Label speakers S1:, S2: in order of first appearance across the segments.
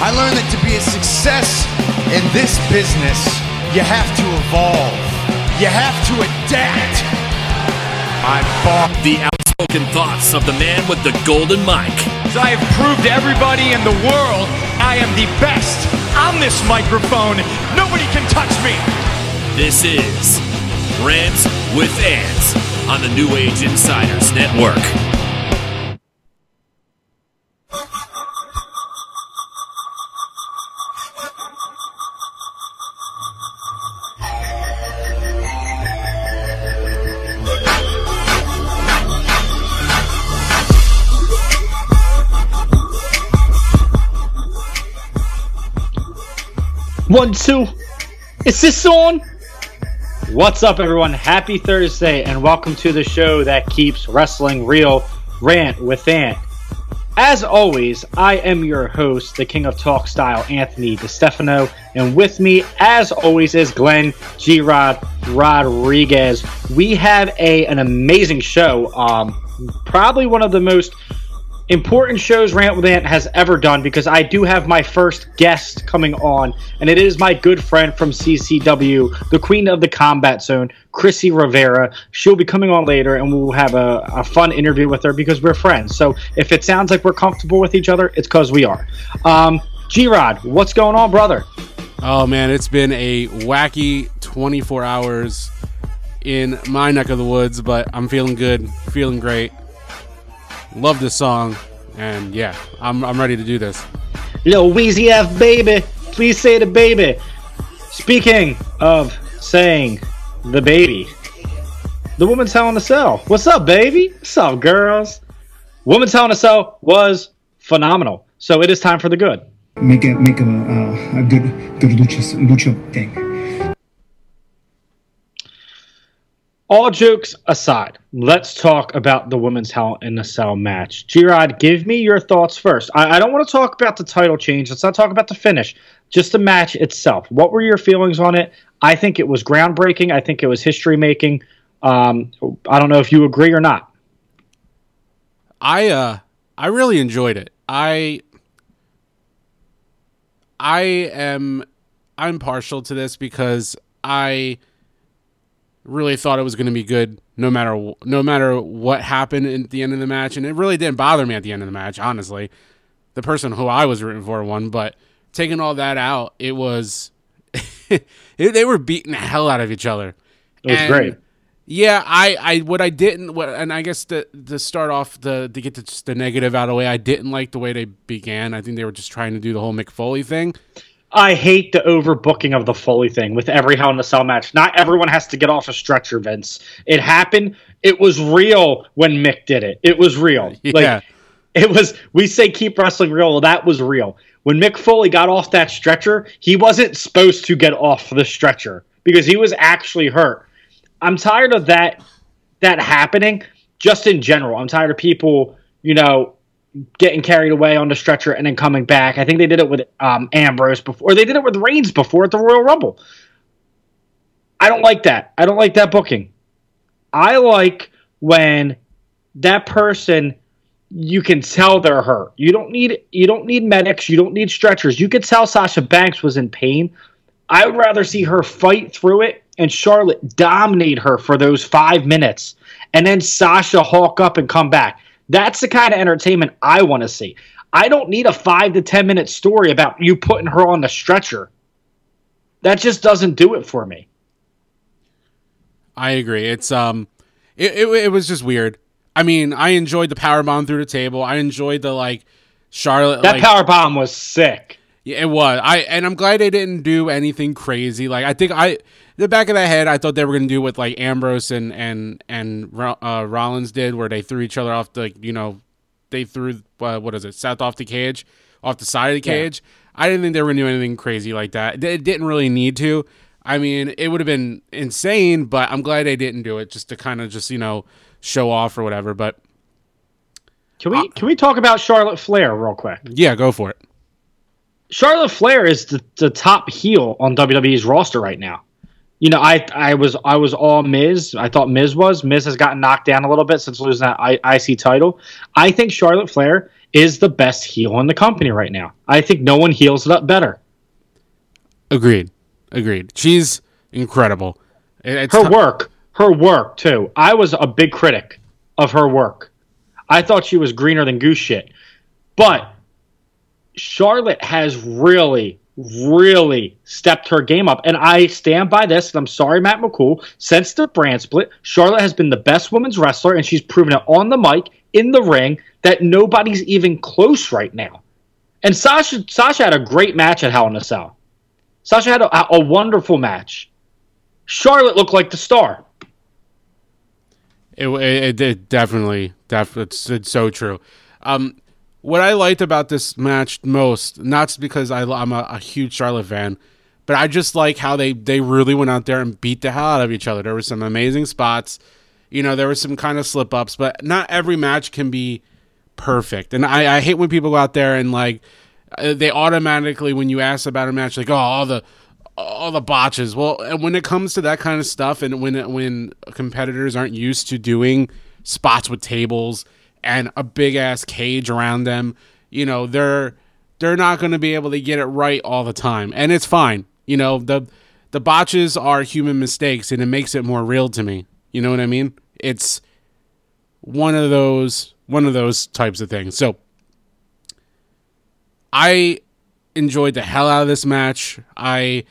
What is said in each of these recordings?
S1: I learned that to be a success in this business, you have to evolve. You have to adapt.
S2: I'm Bob. The outspoken thoughts of the man with the golden mic.
S3: I have proved to everybody in the world I am the best on this microphone. Nobody can touch me.
S2: This is Rants with Ants on the New Age Insiders Network.
S4: One, two. Is this on? What's up, everyone? Happy Thursday, and welcome to the show that keeps wrestling real. Rant with Ant. As always, I am your host, the King of Talk Style, Anthony DeStefano, and with me, as always, is Glenn G. Rod Rodriguez. We have a an amazing show. Um, probably one of the most important shows Rant with Ant has ever done because I do have my first guest coming on, and it is my good friend from CCW, the queen of the combat zone, Chrissy Rivera. She'll be coming on later, and we'll have a, a fun interview with her because we're friends. So if it sounds like we're comfortable with each other, it's because we are. Um, G Rod, what's going on, brother?
S5: Oh man, it's been a wacky 24 hours in my neck of the woods, but I'm feeling good, feeling great. Love this song, and yeah, I'm, I'm ready to do this.
S4: Little Wheezy F baby, please say the baby. Speaking of saying the baby, the woman's hell in the cell. What's up, baby? What's up, girls? Woman's hell in the cell was phenomenal. So it is time for the good.
S6: make a make a, uh, a good good lucha lucha thing.
S4: All jokes aside, let's talk about the women's Hell in the Cell match. G Rod, give me your thoughts first. I, I don't want to talk about the title change. Let's not talk about the finish. Just the match itself. What were your feelings on it? I think it was groundbreaking. I think it was history making. Um, I don't know if you agree or not.
S5: I uh I really enjoyed it. I I am I'm partial to this because I really thought it was going to be good no matter no matter what happened at the end of the match and it really didn't bother me at the end of the match honestly. The person who I was rooting for won, but taking all that out, it was they were beating the hell out of each other.
S4: It was
S5: And,
S4: great.
S5: Yeah, I, I what I didn't what and I guess to to start off the to get the, just the negative out of the way, I didn't like the way they began. I think they were just trying to do the whole Mick Foley thing.
S4: I hate the overbooking of the Foley thing with every Hell in a Cell match. Not everyone has to get off a stretcher, Vince. It happened. It was real when Mick did it. It was real.
S5: Yeah.
S4: Like it was. We say keep wrestling real. Well, that was real. When Mick Foley got off that stretcher, he wasn't supposed to get off the stretcher because he was actually hurt. I'm tired of that that happening just in general. I'm tired of people, you know, getting carried away on the stretcher and then coming back. I think they did it with um, Ambrose before. Or they did it with Reigns before at the Royal Rumble. I don't like that. I don't like that booking. I like when that person you can tell they're hurt. You don't need you don't need medics, you don't need stretchers. You could tell Sasha Banks was in pain. I would rather see her fight through it and Charlotte dominate her for those five minutes and then Sasha hawk up and come back. That's the kind of entertainment I want to see. I don't need a five to ten minute story about you putting her on the stretcher. That just doesn't do it for me.
S5: I agree. It's um, it, it it was just weird. I mean, I enjoyed the power bomb through the table. I enjoyed the like Charlotte.
S4: That
S5: like,
S4: power bomb was sick.
S5: Yeah, it was. I and I'm glad they didn't do anything crazy. Like I think I, the back of the head, I thought they were gonna do what like Ambrose and and and uh, Rollins did, where they threw each other off the, you know, they threw uh, what is it, Seth off the cage, off the side of the
S4: Yeah.
S5: cage. I didn't think they were gonna do anything crazy like that. It didn't really need to. I mean, it would have been insane, but I'm glad they didn't do it just to kind of just you know show off or whatever. But
S4: Can we can we talk about Charlotte Flair real quick?
S5: yeah, go for it.
S4: Charlotte Flair is the, the top heel on WWE's roster right now. You know, I I was I was all Miz. I thought Miz was. Miz has gotten knocked down a little bit since losing that I, IC title. I think Charlotte Flair is the best heel in the company right now. I think no one heels it up better.
S5: Agreed. Agreed. She's incredible. It's
S4: Her work, her work too. I was a big critic of her work. I thought she was greener than goose shit. But Charlotte has really, really stepped her game up. And I stand by this, and I'm sorry, Matt McCool. Since the brand split, Charlotte has been the best women's wrestler, and she's proven it on the mic, in the ring, that nobody's even close right now. And Sasha Sasha had a great match at Hell in a Cell. Sasha had a, a wonderful match. Charlotte looked like the star.
S5: It, it, it definitely, def, it's, it's so true. Um, what I liked about this match most, not because I, I'm a, a huge Charlotte fan, but I just like how they, they really went out there and beat the hell out of each other. There were some amazing spots. You know, there were some kind of slip ups, but not every match can be perfect. And I, I hate when people go out there and like, uh, they automatically, when you ask about a match, like, oh, all the, all the botches. Well, and when it comes to that kind of stuff, and when when competitors aren't used to doing spots with tables and a big ass cage around them, you know, they're they're not going to be able to get it right all the time, and it's fine. You know, the the botches are human mistakes, and it makes it more real to me. You know what I mean? It's one of those one of those types of things. So I enjoyed the hell out of this match. I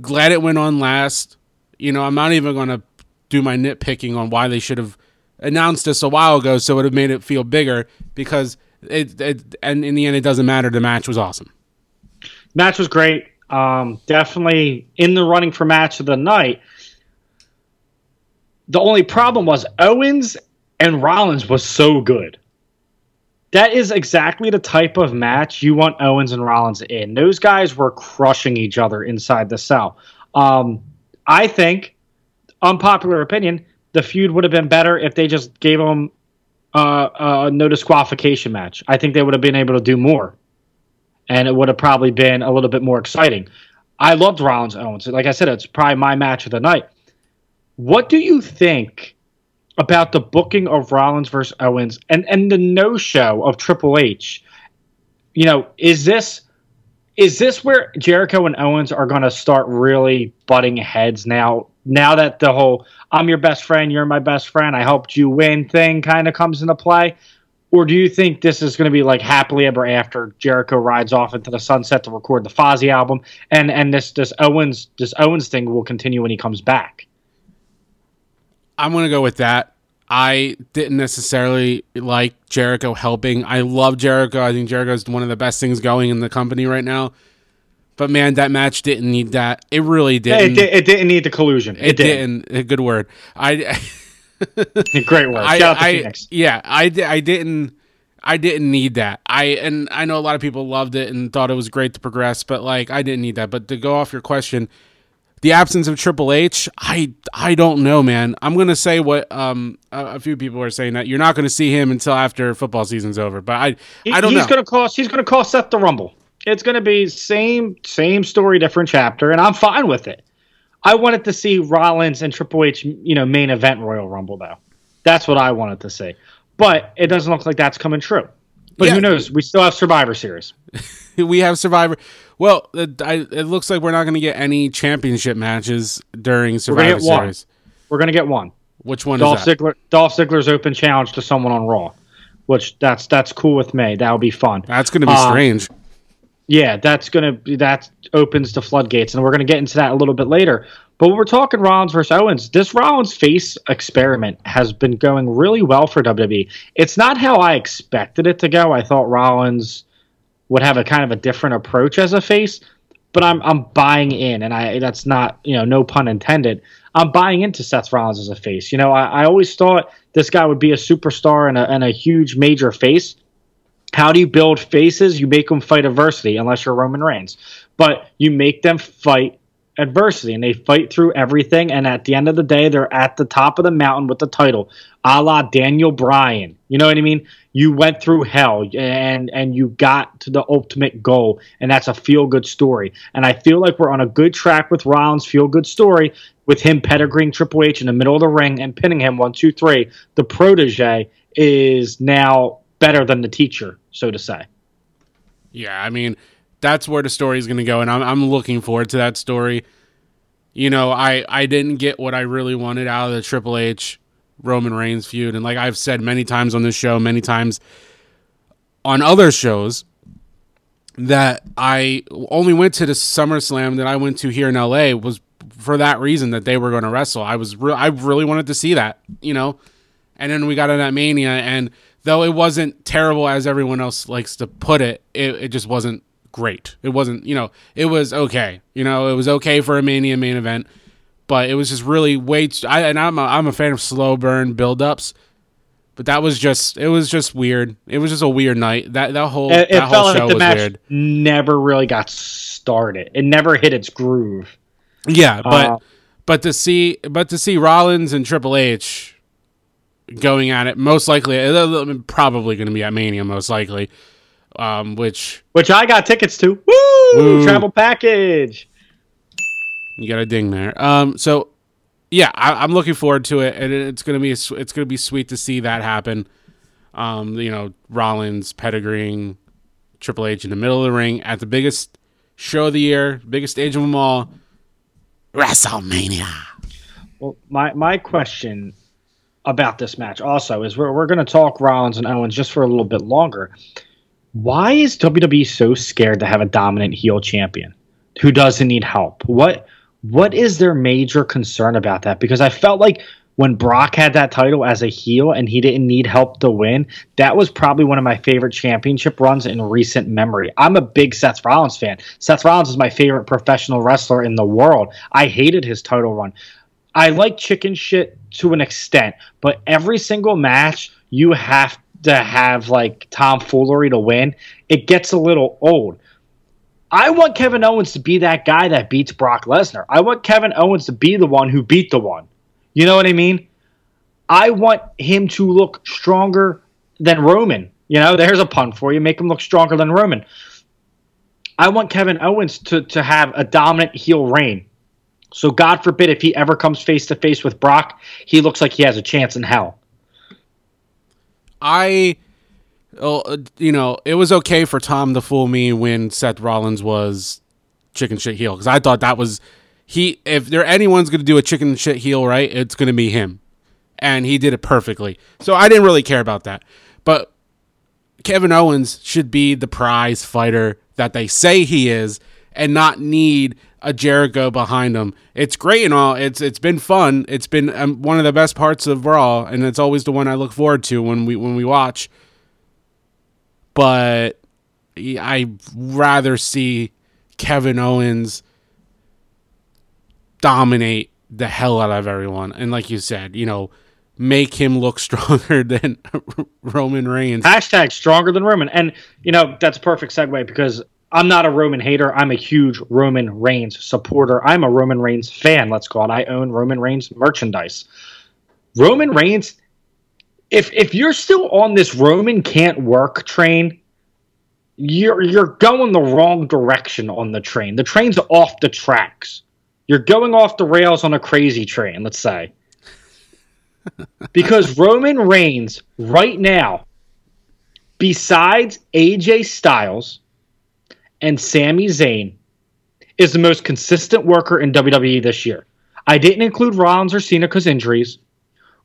S5: glad it went on last. You know, I'm not even going to do my nitpicking on why they should have announced this a while ago, so it would have made it feel bigger because it, it. And in the end, it doesn't matter. The match was awesome.
S4: Match was great. Um, definitely in the running for match of the night. The only problem was Owens and Rollins was so good. That is exactly the type of match you want Owens and Rollins in. Those guys were crushing each other inside the cell. Um, I think, unpopular opinion, the feud would have been better if they just gave them uh, a no disqualification match. I think they would have been able to do more, and it would have probably been a little bit more exciting. I loved Rollins Owens. Like I said, it's probably my match of the night. What do you think about the booking of Rollins versus Owens and and the no show of Triple H? You know, is this is this where Jericho and Owens are going to start really butting heads now? Now that the whole "I'm your best friend, you're my best friend, I helped you win" thing kind of comes into play, or do you think this is going to be like happily ever after Jericho rides off into the sunset to record the Fozzy album, and and this this Owens this Owens thing will continue when he comes back?
S5: I'm going to go with that. I didn't necessarily like Jericho helping. I love Jericho. I think Jericho is one of the best things going in the company right now. But man, that match didn't need that. It really didn't.
S4: di- it didn't need the collusion. It,
S5: It
S4: didn't.
S5: didn't. A Good word. I.
S4: Great work.
S5: I,
S4: out to
S5: I- yeah, I, I didn't I didn't need that. I and I know a lot of people loved it and thought it was great to progress, but like I didn't need that. But to go off your question, the absence of Triple H, I I don't know, man. I'm gonna say what um a, a few people are saying that you're not gonna see him until after football season's over. But I
S4: He-
S5: I don't
S4: he's
S5: know.
S4: gonna cost. He's gonna cost Seth the Rumble. It's gonna be same same story, different chapter, and I'm fine with it. I wanted to see Rollins and Triple H, you know, main event Royal Rumble though. That's what I wanted to see, but it doesn't look like that's coming true. But
S5: Yeah.
S4: who knows? We still have Survivor Series.
S5: we have Survivor. Well, it, I, it looks like we're not gonna get any championship matches during
S4: gonna
S5: Survivor
S4: one.
S5: Series.
S4: We're gonna get one.
S5: Which one
S4: Dolph
S5: is that?
S4: Ziggler. Dolph Ziggler's open challenge to someone on Raw, which that's that's cool with me. That would be fun.
S5: That's gonna be
S4: Uh,
S5: strange.
S4: Yeah, that's gonna be, that opens the floodgates, and we're gonna get into that a little bit later. But when we're talking Rollins versus Owens, this Rollins face experiment has been going really well for WWE. It's not how I expected it to go. I thought Rollins would have a kind of a different approach as a face, but I'm I'm buying in, and I that's not you know no pun intended. I'm buying into Seth Rollins as a face. You know, I, I always thought this guy would be a superstar and a, and a huge major face. How do you build faces? You make them fight adversity, unless you're Roman Reigns. But you make them fight adversity and they fight through everything. And at the end of the day, they're at the top of the mountain with the title, a la Daniel Bryan. You know what I mean? You went through hell and and you got to the ultimate goal, and that's a feel good story. And I feel like we're on a good track with Rollins' feel good story with him pedigreeing Triple H in the middle of the ring and pinning him one, two, three. The protege is now better than the teacher, so to say.
S5: Yeah, I mean, that's where the story is going to go, and I'm I'm looking forward to that story. You know, I I didn't get what I really wanted out of the Triple H Roman Reigns feud, and like I've said many times on this show, many times on other shows, that I only went to the SummerSlam that I went to here in LA was for that reason that they were going to wrestle. I was re- I really wanted to see that, you know, and then we got in that Mania, and though it wasn't terrible as everyone else likes to put it, it, it just wasn't great. It wasn't, you know, it was okay. You know, it was okay for a Mania main event, but it was just really way. Too, I, and I'm a, I'm a fan of slow burn buildups, but that was just it was just weird. It was just a weird night. That that whole
S4: It, it
S5: that whole
S4: felt
S5: show
S4: like the
S5: was
S4: match
S5: weird.
S4: never really got started. It never hit its groove.
S5: Yeah, but
S4: Uh,
S5: but to see but to see Rollins and Triple H going at it, most likely uh, probably going to be at Mania, most likely. Um, which
S4: Which I got tickets to. Woo!
S5: Woo.
S4: Travel package.
S5: You got a ding there. Um, so yeah, I, I'm looking forward to it, and it's gonna be it's gonna be sweet to see that happen. Um, you know, Rollins pedigreeing Triple H in the middle of the ring at the biggest show of the year, biggest stage of them all, WrestleMania.
S4: Well, my my question about this match also is we're we're going to talk Rollins and Owens just for a little bit longer. Why is WWE so scared to have a dominant heel champion who doesn't need help? What what is their major concern about that? Because I felt like when Brock had that title as a heel and he didn't need help to win, that was probably one of my favorite championship runs in recent memory. I'm a big Seth Rollins fan. Seth Rollins is my favorite professional wrestler in the world. I hated his title run. I like chicken shit to an extent, but every single match you have to have like tomfoolery to win. It gets a little old. I want Kevin Owens to be that guy that beats Brock Lesnar. I want Kevin Owens to be the one who beat the one. You know what I mean? I want him to look stronger than Roman. You know, there's a pun for you. Make him look stronger than Roman. I want Kevin Owens to, to have a dominant heel reign. So God forbid if he ever comes face to face with Brock, he looks like he has a chance in hell.
S5: I, oh, uh, you know, it was okay for Tom to fool me when Seth Rollins was chicken shit heel because I thought that was he. If there anyone's going to do a chicken shit heel right, it's going to be him, and he did it perfectly. So I didn't really care about that, but Kevin Owens should be the prize fighter that they say he is, and not need a Jericho behind him. It's great and all. It's it's been fun. It's been um, one of the best parts of Raw, and it's always the one I look forward to when we when we watch. But I rather see Kevin Owens dominate the hell out of everyone, and like you said, you know, make him look stronger than Roman Reigns.
S4: Hashtag stronger than Roman. And, you know, that's a perfect segue because I'm not a Roman hater. I'm a huge Roman Reigns supporter. I'm a Roman Reigns fan, let's call it. I own Roman Reigns merchandise. Roman Reigns, if if you're still on this Roman can't work train, you're you're going the wrong direction on the train. The train's off the tracks. You're going off the rails on a crazy train, let's say. because Roman Reigns right now besides AJ Styles and Sami Zayn, is the most consistent worker in WWE this year. I didn't include Rollins or Cena because injuries.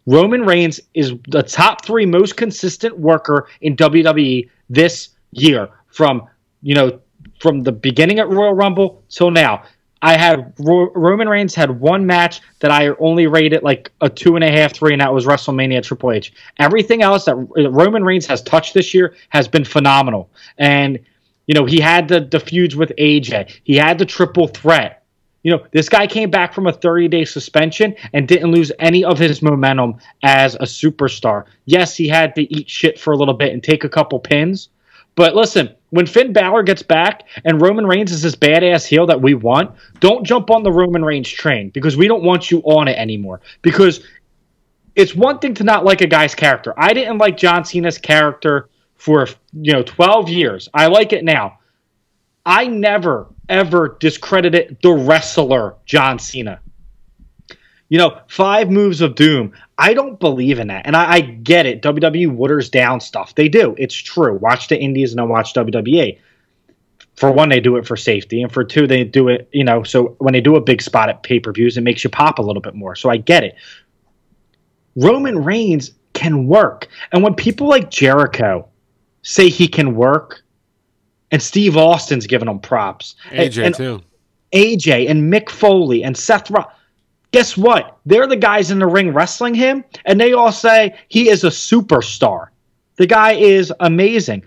S4: Roman Reigns is the top three most consistent worker in WWE this year from you know from the beginning at Royal Rumble till now. I had Ro- Roman Reigns had one match that I only rated like a two and a half, three, and that was WrestleMania Triple H. Everything else that Roman Reigns has touched this year has been phenomenal. And you know he had the the feuds with AJ. He had the triple threat. You know this guy came back from a 30 day suspension and didn't lose any of his momentum as a superstar. Yes, he had to eat shit for a little bit and take a couple pins. But listen, when Finn Balor gets back and Roman Reigns is this badass heel that we want, don't jump on the Roman Reigns train because we don't want you on it anymore. Because it's one thing to not like a guy's character. I didn't like John Cena's character for you know 12 years. I like it now. I never ever discredited the wrestler John Cena. You know, five moves of doom. I don't believe in that. And I, I, get it. WWE waters down stuff. They do. It's true. Watch the Indies and don't watch WWE. For one, they do it for safety. And for two, they do it, you know, so when they do a big spot at pay per views, it makes you pop a little bit more. So I get it. Roman Reigns can work. And when people like Jericho say he can work, and Steve Austin's giving him props.
S5: AJ,
S4: and, and
S5: too.
S4: AJ and Mick Foley and Seth Rollins guess what? They're the guys in the ring wrestling him, and they all say he is a superstar. The guy is amazing.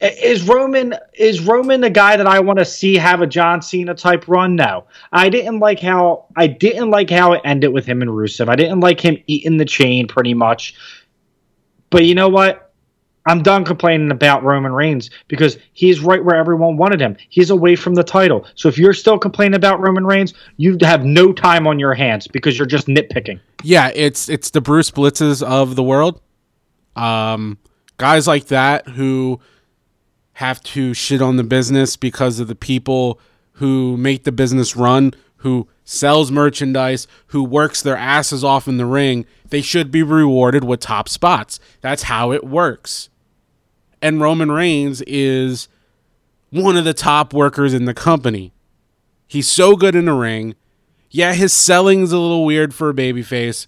S4: Is Roman is Roman the guy that I want to see have a John Cena type run? No, I didn't like how I didn't like how it ended with him and Rusev. I didn't like him eating the chain pretty much. But you know what? I'm done complaining about Roman Reigns because he's right where everyone wanted him. He's away from the title. So if you're still complaining about Roman Reigns, you have no time on your hands because you're just nitpicking.
S5: Yeah, it's it's the Bruce Blitzes of the world. Um, guys like that who have to shit on the business because of the people who make the business run, who sells merchandise, who works their asses off in the ring, they should be rewarded with top spots. That's how it works and Roman Reigns is one of the top workers in the company. He's so good in the ring. Yeah, his selling's a little weird for a babyface,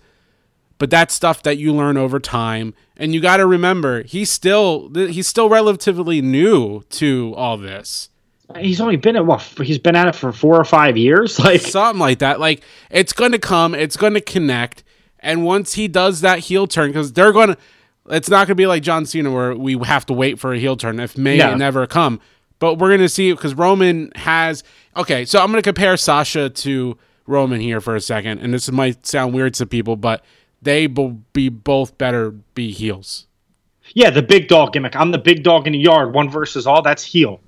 S5: but that's stuff that you learn over time. And you got to remember, he's still he's still relatively new to all this.
S4: He's only been at what? He's been at it for four or five years, like
S5: something like that. Like it's going to come, it's going to connect, and once he does that heel turn, because they're going to it's not going to be like John Cena where we have to wait for a heel turn. If may no. never come, but we're going to see because Roman has. Okay, so I'm going to compare Sasha to Roman here for a second, and this might sound weird to people, but they will be both better be heels.
S4: Yeah, the big dog gimmick. I'm the big dog in the yard. One versus all. That's heel.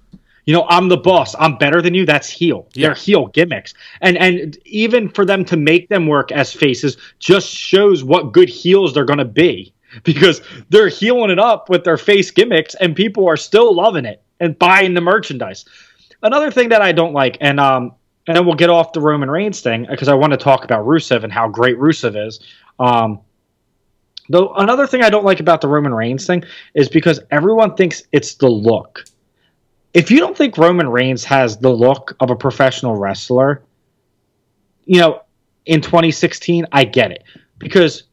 S4: You know, I'm the boss. I'm better than you. That's heel. Yeah. They're heel gimmicks, and and even for them to make them work as faces just shows what good heels they're going to be because they're heeling it up with their face gimmicks and people are still loving it and buying the merchandise. Another thing that I don't like, and um, and then we'll get off the Roman Reigns thing because I want to talk about Rusev and how great Rusev is. Um, though another thing I don't like about the Roman Reigns thing is because everyone thinks it's the look. If you don't think Roman Reigns has the look of a professional wrestler, you know, in 2016, I get it because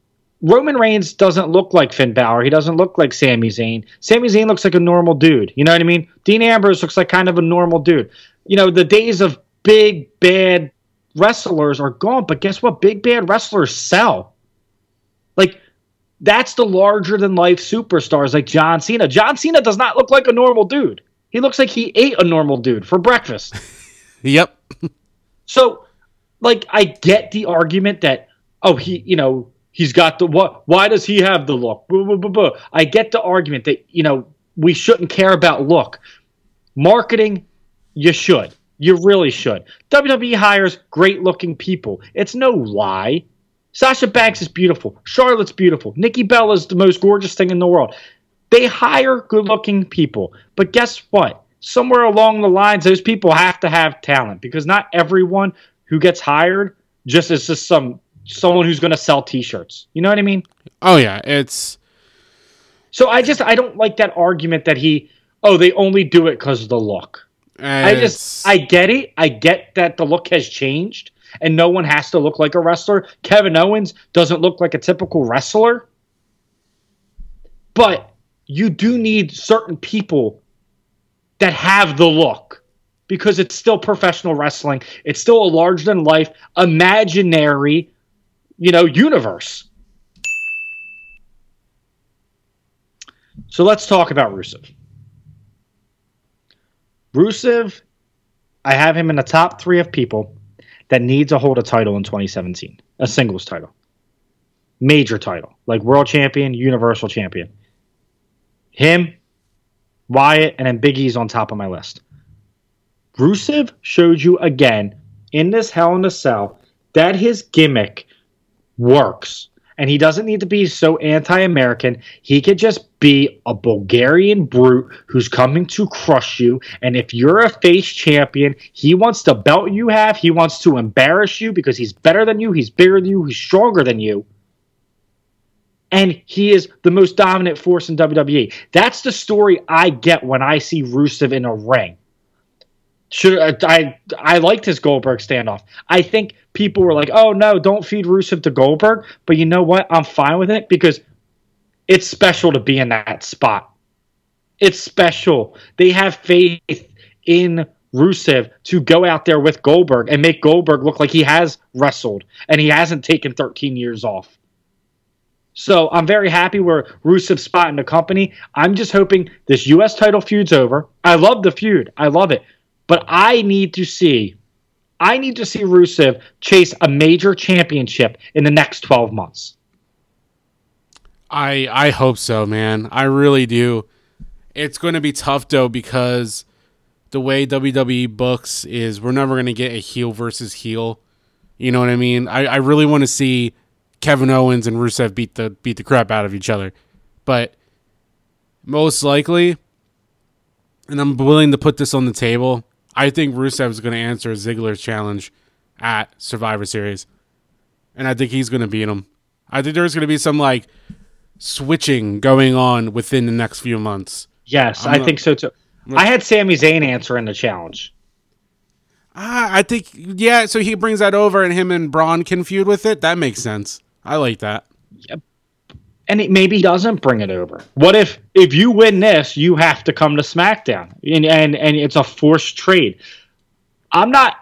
S4: Roman Reigns doesn't look like Finn Balor. He doesn't look like Sami Zayn. Sami Zayn looks like a normal dude. You know what I mean? Dean Ambrose looks like kind of a normal dude. You know, the days of big, bad wrestlers are gone, but guess what? Big, bad wrestlers sell. Like, that's the larger than life superstars like John Cena. John Cena does not look like a normal dude. He looks like he ate a normal dude for breakfast.
S5: yep.
S4: so, like, I get the argument that, oh, he, you know, He's got the what? Why does he have the look? I get the argument that you know we shouldn't care about look. Marketing, you should. You really should. WWE hires great looking people. It's no lie. Sasha Banks is beautiful. Charlotte's beautiful. Nikki Bella is the most gorgeous thing in the world. They hire good looking people. But guess what? Somewhere along the lines, those people have to have talent because not everyone who gets hired just is just some someone who's going to sell T-shirts. You know what I mean?
S5: Oh yeah, it's.
S4: So I just I don't like that argument that he oh they only do it because of the look. I just I get it. I get that the look has changed and no one has to look like a wrestler. Kevin Owens doesn't look like a typical wrestler. But you do need certain people that have the look because it's still professional wrestling. It's still a larger than life, imaginary you know, universe. So let's talk about Rusev. Rusev, I have him in the top three of people that need to hold a title in 2017, a singles title, major title, like world champion, universal champion. Him, Wyatt, and then Big E's on top of my list. Rusev showed you again in this Hell in a Cell that his gimmick works. And he doesn't need to be so anti American. He could just be a Bulgarian brute who's coming to crush you. And if you're a face champion, he wants the belt you have. He wants to embarrass you because he's better than you, he's bigger than you, he's stronger than you. And he is the most dominant force in WWE. That's the story I get when I see Rusev in a ring. Should uh, I I liked his Goldberg standoff. I think people were like, "Oh no, don't feed Rusev to Goldberg." But you know what? I'm fine with it because it's special to be in that spot. It's special. They have faith in Rusev to go out there with Goldberg and make Goldberg look like he has wrestled and he hasn't taken 13 years off. So I'm very happy where Rusev's spot in the company. I'm just hoping this U.S. title feud's over. I love the feud. I love it. But I need to see, I need to see Rusev chase a major championship in the next 12 months.
S5: I I hope so, man. I really do. It's going to be tough though because the way WWE books is we're never going to get a heel versus heel. You know what I mean? I, I really want to see Kevin Owens and Rusev beat the beat the crap out of each other. But most likely, and I'm willing to put this on the table, I think Rusev is going to answer Ziggler's challenge at Survivor Series, and I think he's going to beat him. I think there's going to be some like switching going on within the next few months.
S4: Yes,
S5: I'm
S4: I
S5: not-
S4: think so too. I had Sami Zayn answering the challenge.
S5: Ah, I think yeah. So he brings that over, and him and Braun can feud with it. That makes sense. I like that.
S4: And it maybe doesn't bring it over. What if if you win this, you have to come to SmackDown, and and and it's a forced trade. I'm not.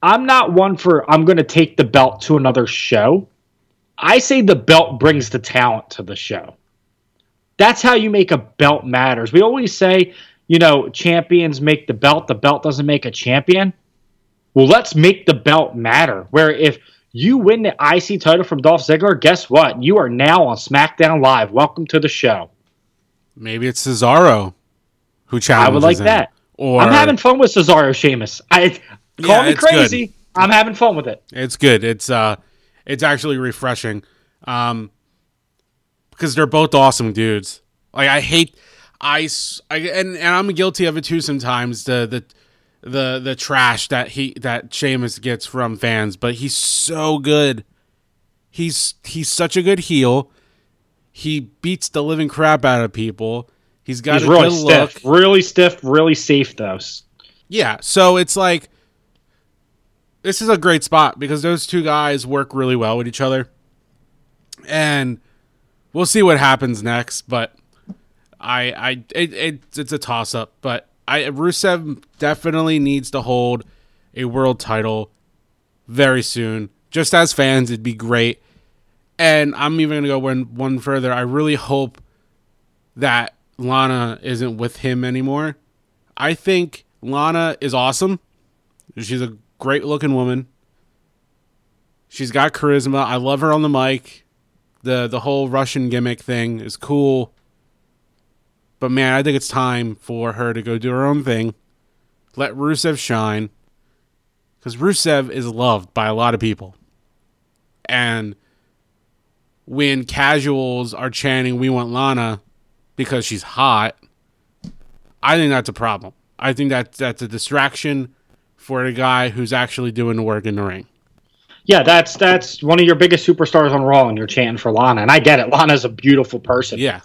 S4: I'm not one for I'm going to take the belt to another show. I say the belt brings the talent to the show. That's how you make a belt matters. We always say, you know, champions make the belt, the belt doesn't make a champion. Well, let's make the belt matter. Where if you win the IC title from Dolph Ziggler, guess what? You are now on SmackDown Live. Welcome to the show.
S5: Maybe it's Cesaro who challenges.
S4: I would like
S5: him.
S4: that.
S5: Or
S4: I'm having fun with Cesaro Sheamus. I call
S5: Yeah,
S4: me
S5: it's good.
S4: crazy. I'm having fun with it.
S5: It's good. It's uh, it's actually refreshing. Um, because they're both awesome dudes. Like I hate, I, I and and I'm guilty of it too sometimes. The the the the trash that he that Sheamus gets from fans, but he's so good. He's he's such a good heel. He beats the living crap out of people. He's got
S4: He's
S5: a
S4: really
S5: good look.
S4: stiff, really stiff, really safe though.
S5: Yeah, so it's like this is a great spot because those two guys work really well with each other. And we'll see what happens next, but I I it, it it's a toss up, but I Rusev definitely needs to hold a world title very soon. Just as fans, it'd be great. And I'm even gonna go one one further. I really hope that Lana isn't with him anymore. I think Lana is awesome. She's a great looking woman. She's got charisma. I love her on the mic. The the whole Russian gimmick thing is cool. But man, I think it's time for her to go do her own thing. Let Rusev shine. Because Rusev is loved by a lot of people. And when casuals are chanting, we want Lana because she's hot, I think that's a problem. I think that that's a distraction for a guy who's actually doing the work in the ring.
S4: Yeah, that's that's one of your biggest superstars on Raw, and you're chanting for Lana, and I get it. Lana's a beautiful person.
S5: Yeah.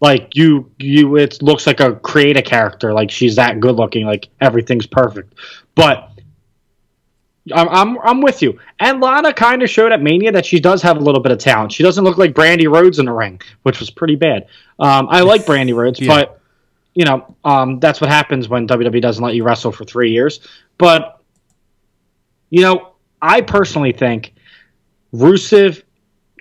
S4: Like you you it looks like a create a character like she's that good looking like everything's perfect. But I'm, I'm I'm with you. And Lana kind of showed at Mania that she does have a little bit of talent. She doesn't look like Brandi Rhodes in the ring which was pretty bad. Um, I like Brandi Rhodes
S5: Yeah.
S4: but you know um, that's what happens when WWE doesn't let you wrestle for three years. But you know I personally think Rusev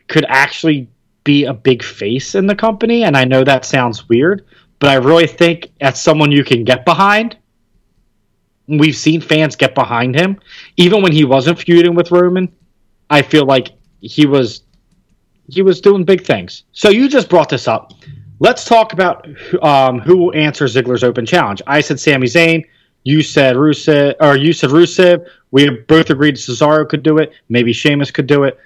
S4: could actually be a big face in the company. And I know that sounds weird, but I really think as someone you can get behind. We've seen fans get behind him. Even when he wasn't feuding with Roman, I feel like he was he was doing big things. So you just brought this up. let's talk about um, who will answer Ziggler's open challenge. I said Sami Zayn. You said Rusev, or you said Rusev. We both agreed Cesaro could do it. Maybe Sheamus could do it.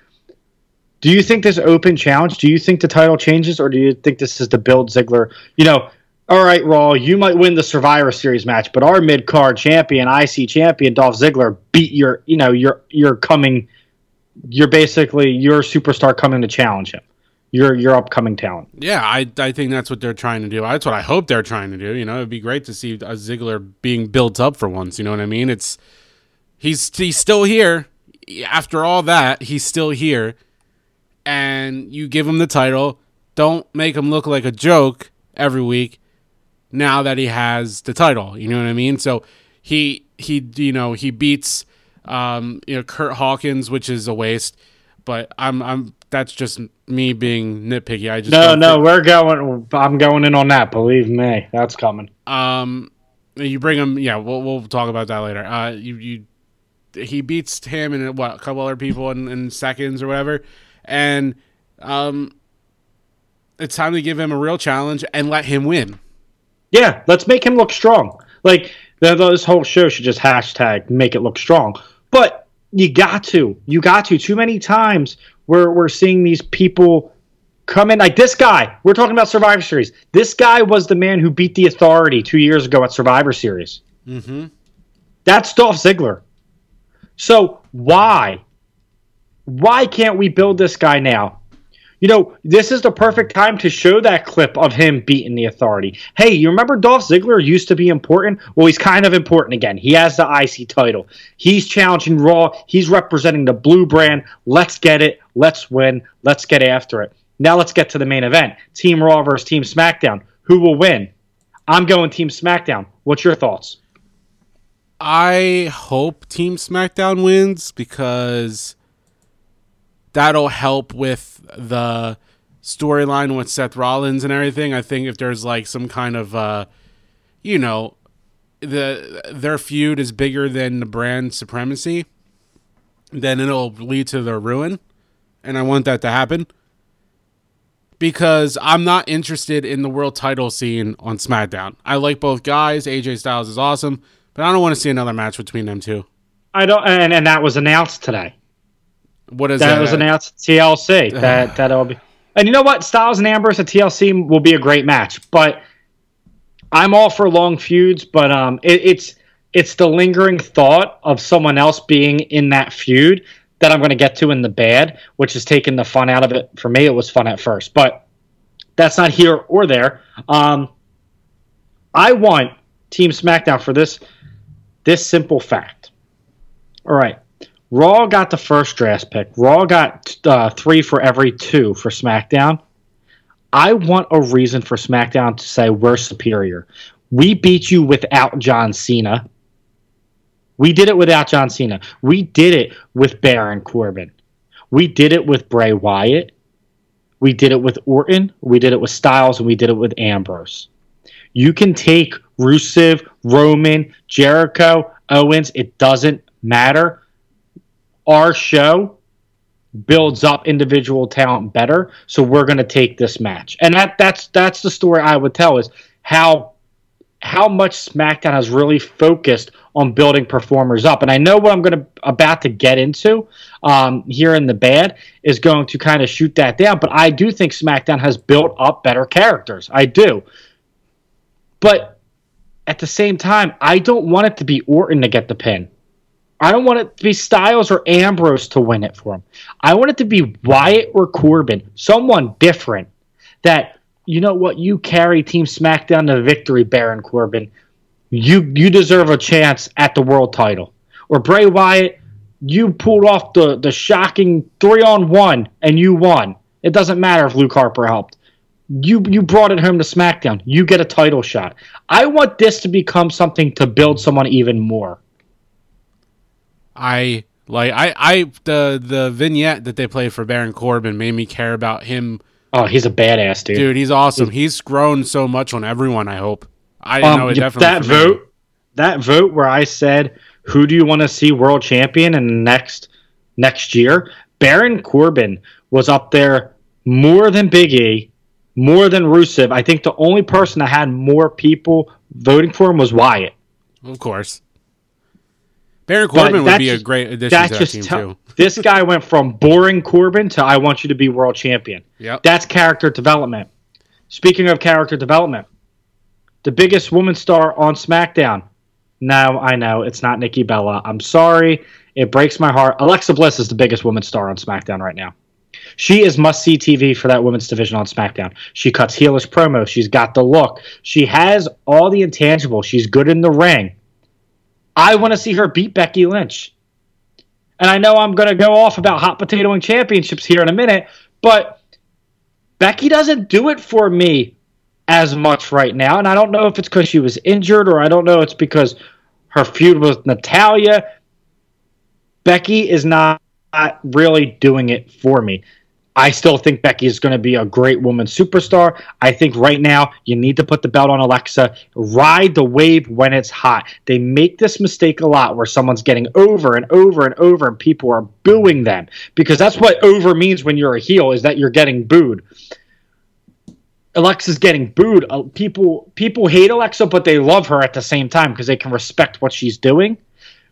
S4: Do you think this open challenge? Do you think the title changes, or do you think this is to build Ziggler? You know, all right, Raw, you might win the Survivor Series match, but our mid card champion, IC champion Dolph Ziggler, beat your, you know, you're you're coming, you're basically your superstar coming to challenge him. Your your upcoming talent.
S5: Yeah, I I think that's what they're trying to do. That's what I hope they're trying to do. You know, it'd be great to see a Ziggler being built up for once. You know what I mean? It's he's he's still here after all that. He's still here, and you give him the title. Don't make him look like a joke every week. Now that he has the title, you know what I mean. So he he you know he beats um, you know Curt Hawkins, which is a waste. But I'm I'm that's just me being nitpicky. I just
S4: No, no,
S5: think-
S4: we're going. I'm going in on that. Believe me, that's coming.
S5: Um, you bring him. Yeah, we'll we'll talk about that later. Uh, you you he beats him and what a couple other people in, in seconds or whatever, and um, it's time to give him a real challenge and let him win.
S4: Yeah, let's make him look strong. Like th- this whole show should just hashtag make it look strong. But you got to, you got to. Too many times we're we're seeing these people come in like this guy. We're talking about Survivor Series. This guy was the man who beat the Authority two years ago at Survivor Series.
S5: Mm-hmm.
S4: That's Dolph Ziggler. So why? Why can't we build this guy now? You know, this is the perfect time to show that clip of him beating the authority. Hey, you remember Dolph Ziggler used to be important? Well, he's kind of important again. He has the IC title. He's challenging Raw. He's representing the blue brand. Let's get it. Let's win. Let's get after it. Now let's get to the main event. Team Raw versus Team SmackDown. Who will win? I'm going Team SmackDown. What's your thoughts?
S5: I hope Team SmackDown wins because that'll help with the storyline with Seth Rollins and everything. I think if there's like some kind of uh you know the their feud is bigger than the brand supremacy, then it'll lead to their ruin. And I want that to happen. Because I'm not interested in the world title scene on SmackDown. I like both guys. AJ Styles is awesome, but I don't want to see another match between them two.
S4: I don't, and, and that was announced today.
S5: What is
S4: that
S5: that?
S4: was announced at TLC. that that'll be, and you know what? Styles and Ambrose at TLC will be a great match. But I'm all for long feuds, but um, it, it's it's the lingering thought of someone else being in that feud that I'm going to get to in the bad, which is taking the fun out of it. For me, it was fun at first, but that's not here or there. Um, I want Team SmackDown for this this simple fact. All right. Raw got the first draft pick. Raw got uh, three for every two for SmackDown. I want a reason for SmackDown to say we're superior. We beat you without John Cena. We did it without John Cena. We did it with Baron Corbin. We did it with Bray Wyatt. We did it with Orton. We did it with Styles, and we did it with Ambrose. You can take Rusev, Roman, Jericho, Owens. It doesn't matter our show builds up individual talent better. So we're going to take this match. And that that's that's the story i would tell is how how much smackdown has really focused on building performers up. And i know what i'm going to about to get into um, here in the bad is going to kind of shoot that down but i do think smackdown has built up better characters. I do. But at the same time i don't want it to be orton to get the pin I don't want it to be Styles or Ambrose to win it for him. I want it to be Wyatt or Corbin, someone different. That you know what, you carry Team SmackDown to victory, Baron Corbin. You you deserve a chance at the world title. Or Bray Wyatt, you pulled off the the shocking three on one and you won. It doesn't matter if Luke Harper helped. You you brought it home to SmackDown. You get a title shot. I want this to become something to build someone even more.
S5: I like I I the the vignette that they played for Baron Corbin made me care about him.
S4: Oh, he's a badass dude.
S5: Dude, he's awesome. He's grown so much on everyone. I hope. I
S4: Um,
S5: know it definitely
S4: that
S5: for me.
S4: vote, that vote where I said, "Who do you want to see world champion in the next next year?" Baron Corbin was up there more than Big E, more than Rusev. I think the only person that had more people voting for him was Wyatt.
S5: Of course. Baron Corbin would be a great addition to that team
S4: tell-
S5: too.
S4: this guy went from boring Corbin to I want you to be world champion.
S5: Yep.
S4: That's character development. Speaking of character development, the biggest woman star on SmackDown. No, I know it's not Nikki Bella. I'm sorry. It breaks my heart. Alexa Bliss is the biggest woman star on SmackDown right now. She is must see TV for that women's division on SmackDown. She cuts heelish promos. She's got the look. She has all the intangibles. She's good in the ring. I want to see her beat Becky Lynch. And I know I'm going to go off about hot potatoing championships here in a minute, but Becky doesn't do it for me as much right now. And I don't know if it's because she was injured or I don't know it's because her feud with Natalya. Becky is not, not really doing it for me. I still think Becky is going to be a great woman superstar. I think right now you need to put the belt on Alexa, ride the wave when it's hot. They make this mistake a lot where someone's getting over and over and over and people are booing them because that's what over means when you're a heel is that you're getting booed. Alexa's getting booed. Uh, People people hate Alexa, but they love her at the same time because they can respect what she's doing.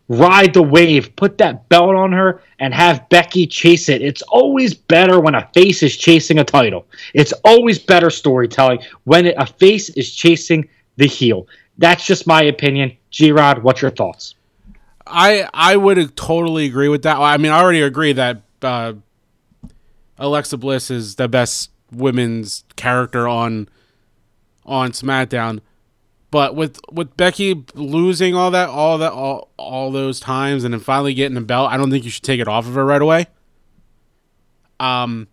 S4: Ride the wave, put that belt on her, and have Becky chase it. It's always better when a face is chasing a title. It's always better storytelling when a face is chasing the heel. That's just my opinion. G Rod, what's your thoughts?
S5: I I would totally agree with that. I mean, I already agree that uh, Alexa Bliss is the best women's character on on SmackDown. But with with Becky losing all that all that all, all those times and then finally getting the belt, I don't think you should take it off of her right away. Um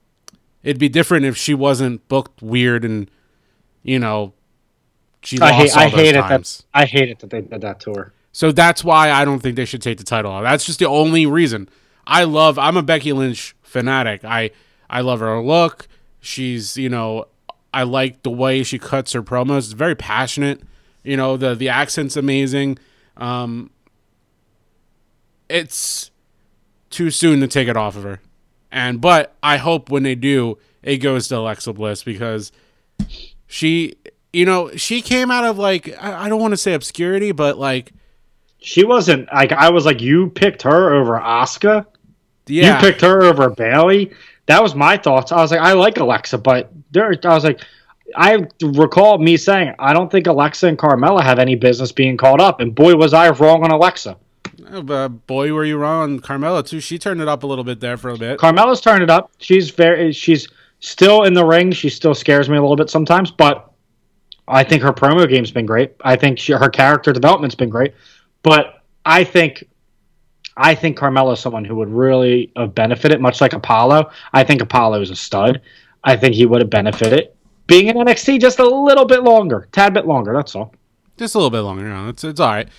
S5: it'd be different if she wasn't booked weird and you know she
S4: I
S5: lost
S4: hate I hate it that I hate it that they did that to her.
S5: So that's why I don't think they should take the title off. That's just the only reason. I love. I'm a Becky Lynch fanatic. I I love her look. She's you know I like the way she cuts her promos. It's very passionate. You know the the accent's amazing. Um, it's too soon to take it off of her, and but I hope when they do, it goes to Alexa Bliss because she you know she came out of like I, I don't want to say obscurity, but like
S4: She wasn't like I was like you picked her over Asuka.
S5: yeah,
S4: You picked her over Bayley. That was my thoughts. I was like, I like Alexa, but there, I was like, I recall me saying, I don't think Alexa and Carmella have any business being called up. And boy, was I wrong on Alexa.
S5: Uh, boy, were you wrong on Carmella too. She turned it up a little bit there for a bit.
S4: Carmella's turned it up. She's very, she's still in the ring. She still scares me a little bit sometimes, but I think her promo game's been great. I think she, her character development's been great. But I think I think Carmella is someone who would really have benefited, much like Apollo. I think Apollo is a stud. I think he would have benefited being in NXT just a little bit longer, tad bit longer. That's all.
S5: Just a little bit longer. You know, it's it's all right.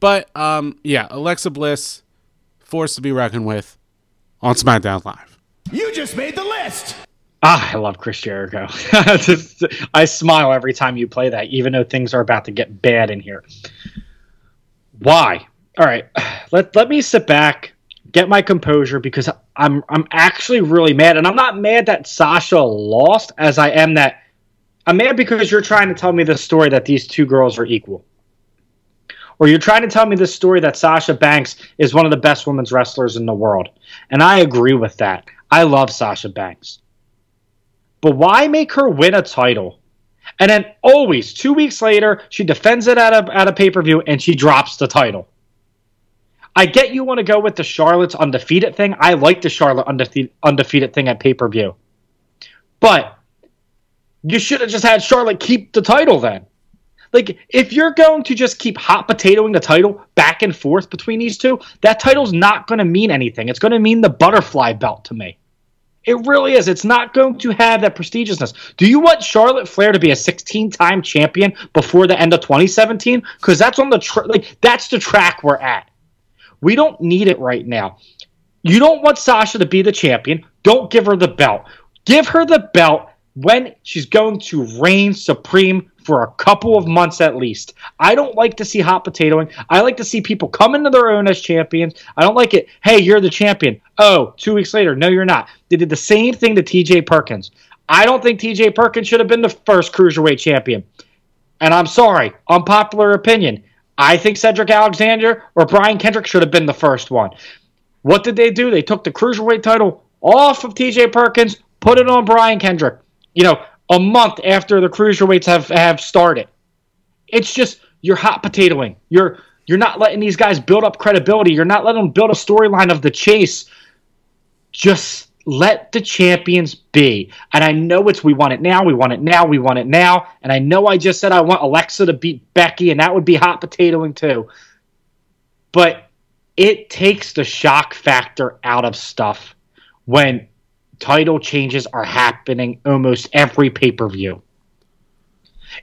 S5: But um, yeah, Alexa Bliss, force to be reckoned with on SmackDown Live.
S1: You just made the list.
S4: Ah, I love Chris Jericho. Just- I smile every time you play that, even though things are about to get bad in here. Why? All right, let let me sit back, get my composure because I'm I'm actually really mad, and I'm not mad that Sasha lost, as I am that I'm mad because you're trying to tell me the story that these two girls are equal. Or you're trying to tell me the story that Sasha Banks is one of the best women's wrestlers in the world. And I agree with that. I love Sasha Banks. But why make her win a title? And then always two weeks later, she defends it at a at a pay per view and she drops the title. I get you want to go with the Charlotte's undefeated thing. I like the Charlotte undefe- undefeated thing at pay per view, but you should have just had Charlotte keep the title then. Like, if you're going to just keep hot potatoing the title back and forth between these two, that title's not going to mean anything. It's going to mean the butterfly belt to me. It really is. It's not going to have that prestigiousness. Do you want Charlotte Flair to be a 16-time champion before the end of 2017? Because that's on the like that's the track we're at. We don't need it right now. You don't want Sasha to be the champion. Don't give her the belt. Give her the belt when she's going to reign supreme for a couple of months at least. I don't like to see hot potatoing. I like to see people come into their own as champions. I don't like it. Hey, you're the champion. Oh, two weeks later, no, you're not. They did the same thing to TJ Perkins. I don't think TJ Perkins should have been the first cruiserweight champion. And I'm sorry, unpopular opinion. I think Cedric Alexander or Brian Kendrick should have been the first one. What did they do? They took the cruiserweight title off of TJ Perkins, put it on Brian Kendrick. You know, a month after the cruiserweights have have started. It's just you're hot potatoing. You're you're not letting these guys build up credibility. You're not letting them build a storyline of the chase. Just let the champions be. And I know it's we want it now, we want it now, we want it now. And I know I just said I want Alexa to beat Becky, and that would be hot potatoing too. But it takes the shock factor out of stuff when title changes are happening almost every pay per view.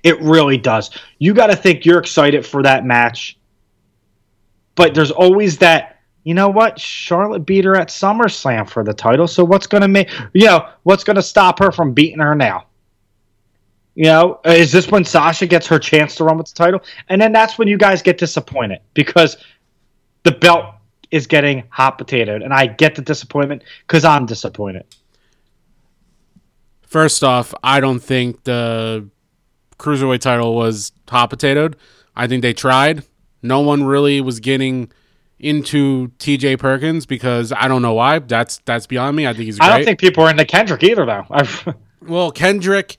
S4: It really does. You got to think you're excited for that match, but there's always that. You know what? Charlotte beat her at SummerSlam for the title. So what's going to make you know what's going to stop her from beating her now? You know, is this when Sasha gets her chance to run with the title? And then that's when you guys get disappointed because the belt is getting hot potatoed, and I get the disappointment because I'm disappointed.
S5: First off, I don't think the cruiserweight title was hot potatoed. I think they tried. No one really was getting into TJ Perkins because I don't know why. That's that's beyond me. I think he's great.
S4: I don't think people are into Kendrick either, though. I've,
S5: well, Kendrick,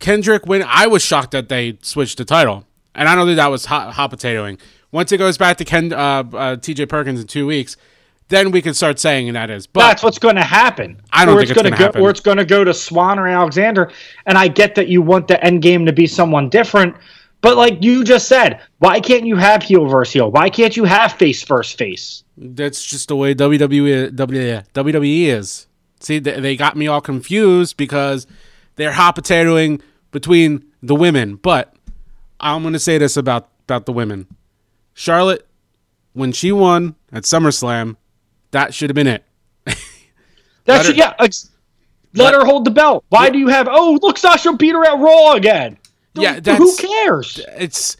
S5: Kendrick, when I was shocked that they switched the title, and I don't think that was hot, hot potatoing. Once it goes back to Ken, uh, uh, TJ Perkins in two weeks, then we can start saying that is. But
S4: that's what's going to happen.
S5: I don't
S4: or
S5: think
S4: it's going
S5: gonna
S4: go,
S5: happen.
S4: or it's going to go to Swann or Alexander. And I get that you want the end game to be someone different, but like you just said, why can't you have heel versus heel? Why can't you have face versus face?
S5: that's just the way WWE WWE is. See, they, they got me all confused because they're hot potatoing between the women. But I'm going to say this about about the women. Charlotte, when she won at SummerSlam, that should have been it.
S4: That's
S5: her-
S4: yeah. ex- let,
S5: let-
S4: her hold the belt. Why do you have? Oh, look, Sasha beat her at Raw again.
S5: Yeah,
S4: who cares?
S5: It's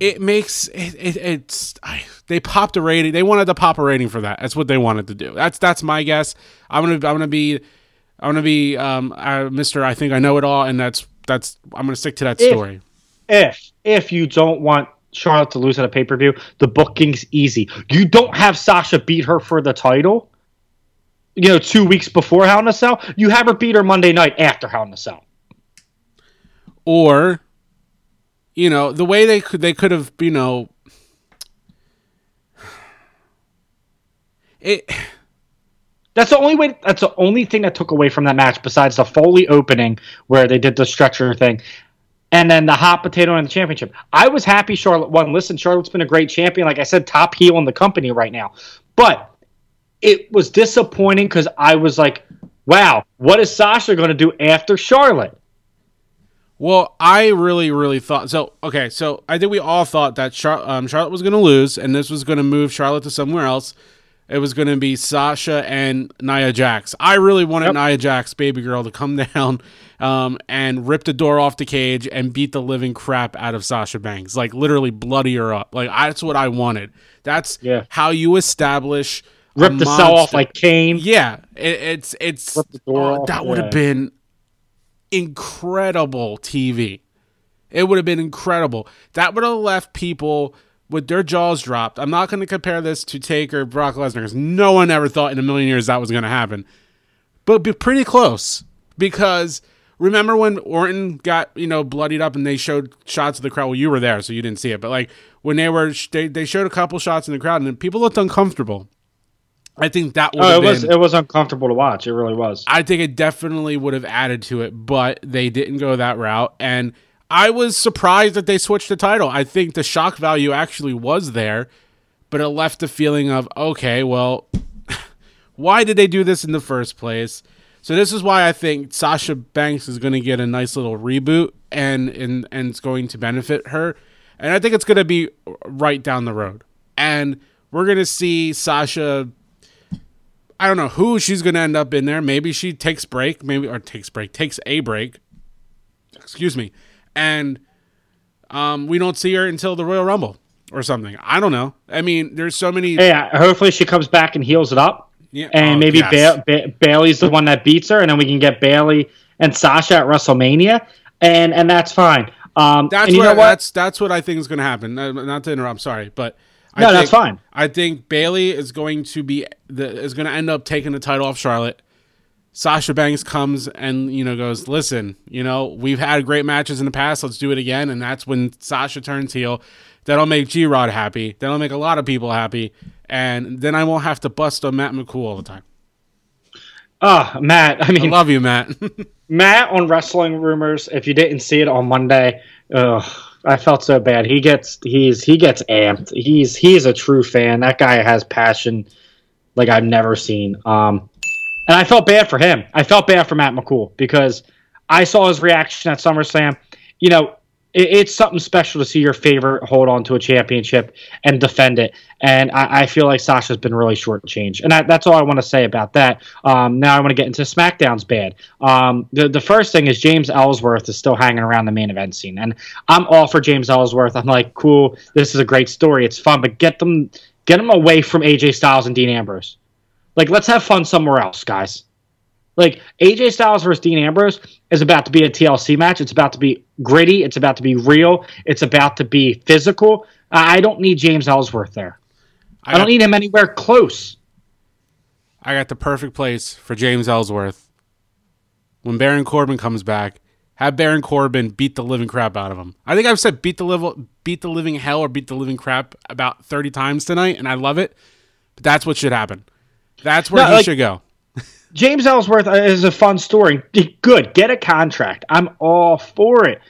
S5: it makes it, it it's I, they popped a rating. They wanted to pop a rating for that. That's what they wanted to do. That's that's my guess. I'm gonna I'm gonna be I'm gonna be um uh, Mister. I think I know it all, and that's that's I'm gonna stick to that
S4: If-
S5: story.
S4: if if you don't want Charlotte to lose at a pay per view, the booking's easy. You don't have Sasha beat her for the title. You know, two weeks before Hell in a Cell. You have her beat her Monday night after Hell in a Cell.
S5: or you know the way they could they could have you know it
S4: That's the only way. That's the only thing that took away from that match, besides the Foley opening where they did the stretcher thing, and then the hot potato in the championship. I was happy Charlotte won. Listen, Charlotte's been a great champion. Like I said, top heel in the company right now. But it was disappointing because I was like, "Wow, what is Sasha going to do after Charlotte?"
S5: Well, I really, really thought so. Okay, so I think we all thought that Char- um, Charlotte was going to lose, and this was going to move Charlotte to somewhere else. It was going to be Sasha and Nia Jax. I really wanted
S4: Yep.
S5: Nia Jax, baby girl, to come down um, and rip the door off the cage and beat the living crap out of Sasha Banks, like literally bloody her up. Like that's what I wanted. That's
S4: Yeah.
S5: how you establish a
S4: Rip the cell off like Kane.
S5: Yeah, it, it's it's
S4: Rip the door
S5: oh, that would have
S4: yeah.
S5: been incredible TV. It would have been incredible. That would have left people with their jaws dropped. I'm not going to compare this to Taker, Brock Lesnar, because no one ever thought in a million years that was going to happen. But be pretty close because remember when Orton got you know bloodied up and they showed shots of the crowd. Well, you were there, so you didn't see it. But like when they were, they they showed a couple shots in the crowd and people looked uncomfortable. I think that would
S4: Oh, it
S5: been.
S4: was it was uncomfortable to watch. It really was.
S5: I think it definitely would have added to it, but they didn't go that route. And I was surprised that they switched the title. I think the shock value actually was there, but it left the feeling of, okay, well, why did they do this in the first place? So this is why I think Sasha Banks is going to get a nice little reboot and and and it's going to benefit her. And I think it's going to be right down the road. And we're going to see Sasha I don't know who she's going to end up in there. Maybe she takes break, maybe or takes break, takes a break. Excuse me. And um, we don't see her until the Royal Rumble or something. I don't know. I mean, there's so many.
S4: Yeah, hopefully she comes back and heals it up.
S5: Yeah.
S4: and
S5: Oh,
S4: maybe
S5: yes.
S4: ba- ba- Bayley's the one that beats her, and then we can get Bayley and Sasha at WrestleMania, and and that's fine. Um,
S5: That's what,
S4: know what?
S5: that's that's what I think is going to happen. Not to interrupt, sorry, but I
S4: No,
S5: think,
S4: that's fine.
S5: I think Bayley is going to be the is going to end up taking the title off Charlotte. Sasha Banks comes and you know goes, listen, you know we've had great matches in the past. Let's do it again, and that's when Sasha turns heel. That'll make G Rod happy. That'll make a lot of people happy, and then I won't have to bust on Matt McCool all the time.
S4: Ah, Matt. I
S5: I
S4: mean,
S5: love you, Matt.
S4: Matt on Wrestling Rumors. If you didn't see it on Monday, ugh, I felt so bad. He gets he's he gets amped. He's he's a true fan. That guy has passion like I've never seen. Um, and I felt bad for him. I felt bad for Matt McCool because I saw his reaction at SummerSlam. You know, it, it's something special to see your favorite hold on to a championship and defend it. And I, I feel like Sasha's been really shortchanged. And I, that's all I want to say about that. Um, now I want to get into SmackDown's bad. Um, the, the first thing is James Ellsworth is still hanging around the main event scene. And I'm all for James Ellsworth. I'm like, cool, this is a great story. It's fun, but get them get them away from AJ Styles and Dean Ambrose. Like, let's have fun somewhere else, guys. Like AJ Styles versus Dean Ambrose is about to be a TLC match. It's about to be gritty. It's about to be real. It's about to be physical. I I don't need James Ellsworth there. I, don't need him anywhere close.
S5: I got the perfect place for James Ellsworth. When Baron Corbin comes back, have Baron Corbin beat the living crap out of him. I think I've said beat the liv- beat the living hell or beat the living crap about 30 times tonight and I love it. But that's what should happen. That's where
S4: No,
S5: he
S4: like-
S5: should go.
S4: James Ellsworth uh, is a fun story. Good, get a contract. I'm all for it.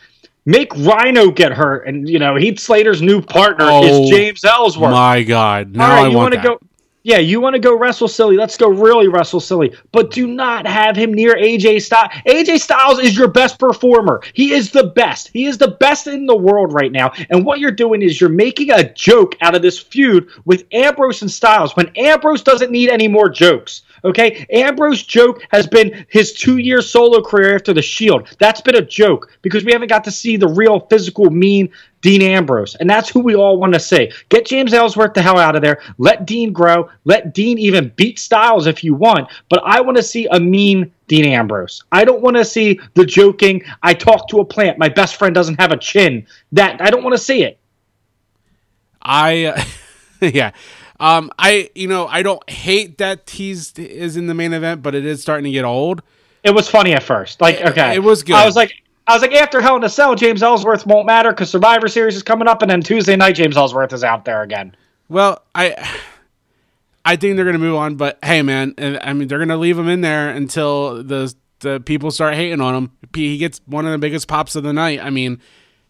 S4: Make Rhyno get hurt, and you know Heath Slater's new partner
S5: Oh,
S4: is James Ellsworth.
S5: My god. Now
S4: All right,
S5: I
S4: you
S5: want that.
S4: go? Yeah, you want to go wrestle silly? Let's go really wrestle silly. But do not have him near AJ Styles. AJ Styles is your best performer. He is the best. He is the best in the world right now. And what you're doing is you're making a joke out of this feud with Ambrose and Styles when Ambrose doesn't need any more jokes. Okay, Ambrose joke has been his two-year solo career after the Shield. That's been a joke because we haven't got to see the real physical, mean Dean Ambrose, and that's who we all want to see. Get James Ellsworth the hell out of there. Let Dean grow. Let Dean even beat Styles if you want. But I want to see a mean Dean Ambrose. I don't want to see the joking. I talk to a plant. My best friend doesn't have a chin. That I don't want to see it.
S5: I yeah. Um I you know, I don't hate that he's is in the main event, but it is starting to get old.
S4: It was funny at first. Like, okay,
S5: it was good.
S4: I was like, I was like, after Hell in a Cell, James Ellsworth won't matter because Survivor Series is coming up, and then Tuesday night, James Ellsworth is out there again.
S5: Well, I I think they're gonna move on, but hey, man, I mean they're gonna leave him in there until the the people start hating on him. He gets one of the biggest pops of the night. I mean,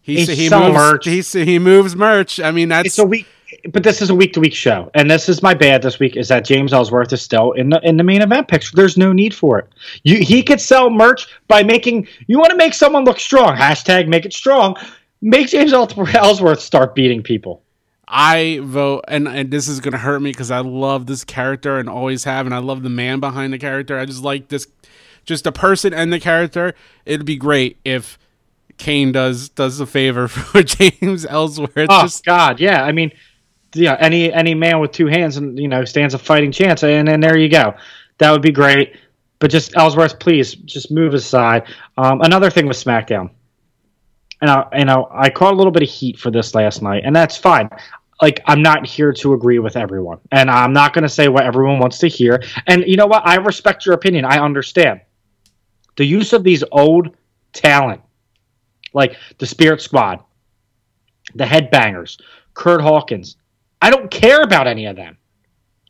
S5: he he moves
S4: merch.
S5: He he moves merch. I mean that's
S4: It's a week, but this is a week to week show, and this is my bad this week is that James Ellsworth is still in the in the main event picture. There's no need for it. You he could sell merch by making. You want to make someone look strong? Hashtag make it strong. Make James Ellsworth start beating people.
S5: I vote, and, and this is gonna hurt me because I love this character and always have, and I love the man behind the character. I just like this, just the person and the character. It'd be great if Kane does does a favor for James Ellsworth.
S4: Oh
S5: just
S4: God, yeah. I mean, yeah. Any any man with two hands and you know stands a fighting chance, and then there you go. That would be great. But just Ellsworth, please just move aside. Um, another thing with SmackDown, and I, you know, I caught a little bit of heat for this last night, and that's fine. Like I'm not here to agree with everyone, and I'm not going to say what everyone wants to hear. And you know what? I respect your opinion. I understand the use of these old talent, like the Spirit Squad, the Headbangers, Curt Hawkins. I don't care about any of them.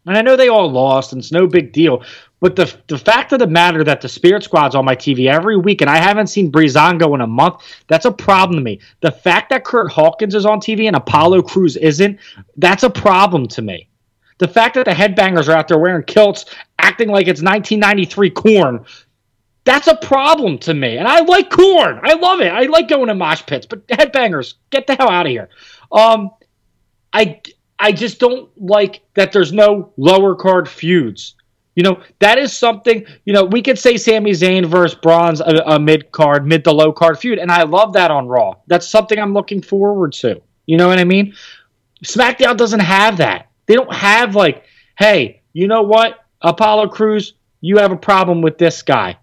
S4: And I know they all lost, and it's no big deal. But the the fact of the matter that the Spirit Squad's on my TV every week, and I haven't seen Breezango in a month, that's a problem to me. The fact that Curt Hawkins is on TV and Apollo Crews isn't, that's a problem to me. The fact that the headbangers are out there wearing kilts, acting like it's 1993 corn, that's a problem to me. And I like corn. I love it. I like going to mosh pits. But headbangers, get the hell out of here. Um, I I just don't like that there's no lower card feuds. You know, that is something, you know, we could say Sami Zayn versus Braun's a, a mid card, mid to low card feud, and I love that on Raw. That's something I'm looking forward to. You know what I mean? SmackDown doesn't have that. They don't have, like, hey, you know what? Apollo Crews, you have a problem with this guy.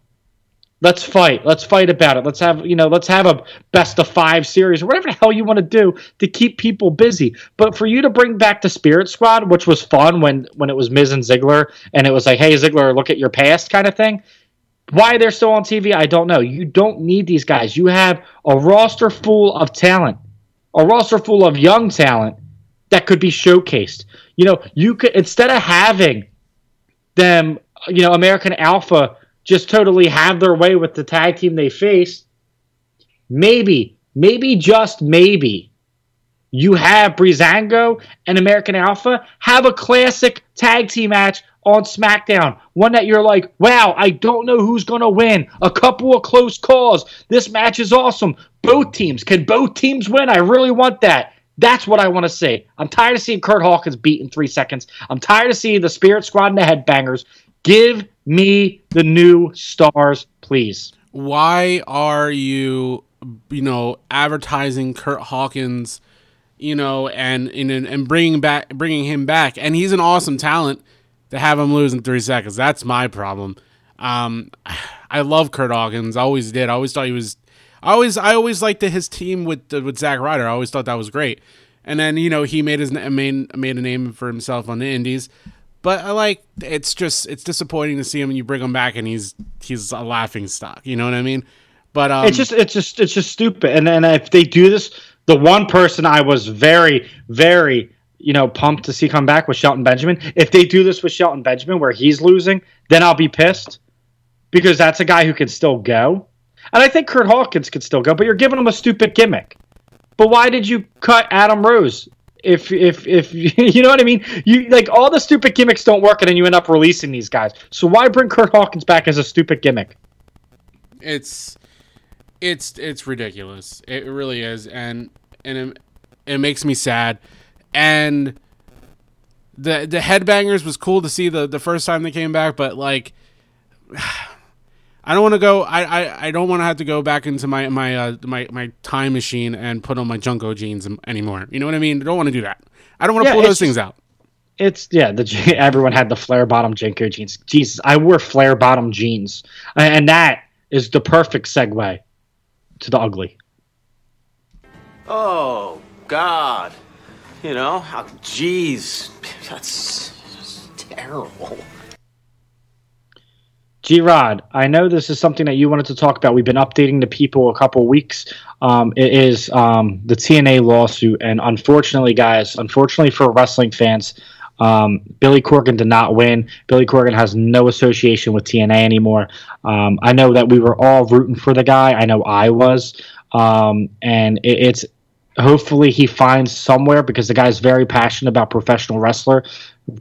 S4: Let's fight. Let's fight about it. Let's have you know. Let's have a best of five series or whatever the hell you want to do to keep people busy. But for you to bring back the Spirit Squad, which was fun when when it was Miz and Ziggler, and it was like, hey Ziggler, look at your past kind of thing. Why they're still on TV, I don't know. You don't need these guys. You have a roster full of talent, a roster full of young talent that could be showcased. You know, you could instead of having them, you know, American Alpha just totally have their way with the tag team they face, maybe, maybe just maybe, you have Breezango and American Alpha have a classic tag team match on SmackDown. One that you're like, wow, I don't know who's going to win. A couple of close calls. This match is awesome. Both teams. Can both teams win? I really want that. That's what I want to see. I'm tired of seeing Curt Hawkins beat in three seconds. I'm tired of seeing the Spirit Squad and the Headbangers. Give me the new stars, please.
S5: Why are you, you know, advertising Curt Hawkins, you know, and and and bringing back bringing him back? And he's an awesome talent to have him lose in three seconds. That's my problem. Um, I love Curt Hawkins. I always did. I always thought he was. I always I always liked his team with with Zack Ryder. I always thought that was great. And then you know he made his made made a name for himself on the Indies. But I like it's just it's disappointing to see him and you bring him back and he's he's a laughing stock. You know what I mean? But um,
S4: it's just it's just it's just stupid. And then if they do this, the one person I was very very you know pumped to see come back was Shelton Benjamin. If they do this with Shelton Benjamin where he's losing, then I'll be pissed because that's a guy who can still go. And I think Curt Hawkins could still go, but you're giving him a stupid gimmick. But why did you cut Adam Rose? If if if you know what I mean, you like all the stupid gimmicks don't work, and then you end up releasing these guys. So why bring Curt Hawkins back as a stupid gimmick?
S5: It's it's it's ridiculous. It really is, and and it, it makes me sad. And the the headbangers was cool to see the the first time they came back, but like. I don't want to go. I, I, I don't want to have to go back into my my uh, my my time machine and put on my JNCO jeans anymore. You know what I mean? I don't want to do that. I don't want to
S4: Yeah,
S5: pull those things out.
S4: It's yeah. The everyone had the flare bottom JNCO jeans. Jesus, I wore flare bottom jeans, and that is the perfect segue to the ugly.
S7: Oh, God. You know, how, jeez. That's just terrible.
S4: G Rod, I know this is something that you wanted to talk about. We've been updating the people a couple weeks. Um, it is um, the TNA lawsuit, and unfortunately, guys, unfortunately for wrestling fans, um, Billy Corgan did not win. Billy Corgan has no association with TNA anymore. Um, I know that we were all rooting for the guy. I know I was, um, and it, it's hopefully he finds somewhere because the guy's very passionate about professional wrestler,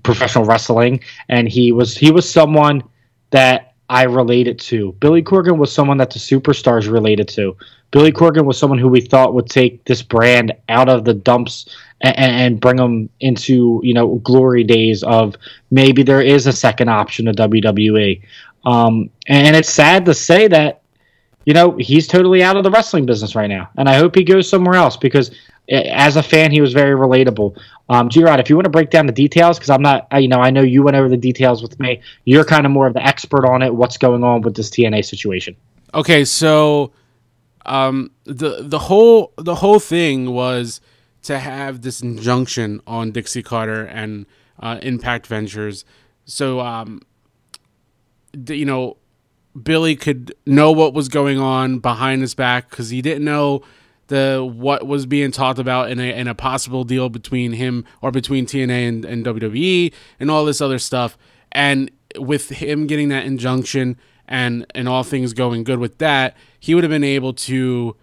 S4: professional wrestling, and he was he was someone that I related to. Billy Corgan was someone that the superstars related to. Billy Corgan was someone who we thought would take this brand out of the dumps and, and bring them into you know glory days of maybe there is a second option to WWE. Um, and it's sad to say that you know he's totally out of the wrestling business right now, and I hope he goes somewhere else because as a fan he was very relatable. Um, G-Rod, if you want to break down the details, because I'm not, you know, I know you went over the details with me. You're kind of more of the expert on it. What's going on with this TNA situation?
S5: Okay, so um, the the whole the whole thing was to have this injunction on Dixie Carter and uh, Impact Ventures, so um, the, you know Billy could know what was going on behind his back because he didn't know the what was being talked about in a in a possible deal between him or between TNA and, and WWE and all this other stuff. And with him getting that injunction and and all things going good with that, he would have been able to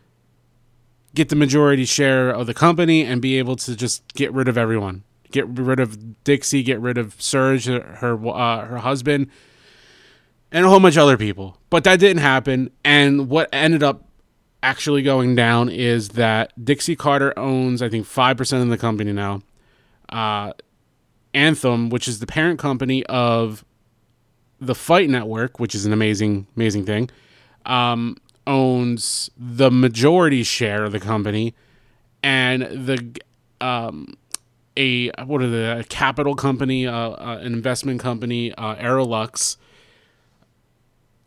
S5: get the majority share of the company and be able to just get rid of everyone. Get rid of Dixie, get rid of Serge, her her, uh, her husband, and a whole bunch of other people. But that didn't happen. And what ended up actually going down is that Dixie Carter owns, I think, 5% of the company now. Uh, Anthem, which is the parent company of the Fight Network, which is an amazing, amazing thing, um, owns the majority share of the company. And the. Um, a what are the a capital company, uh, uh, an investment company, uh, Aroluxe,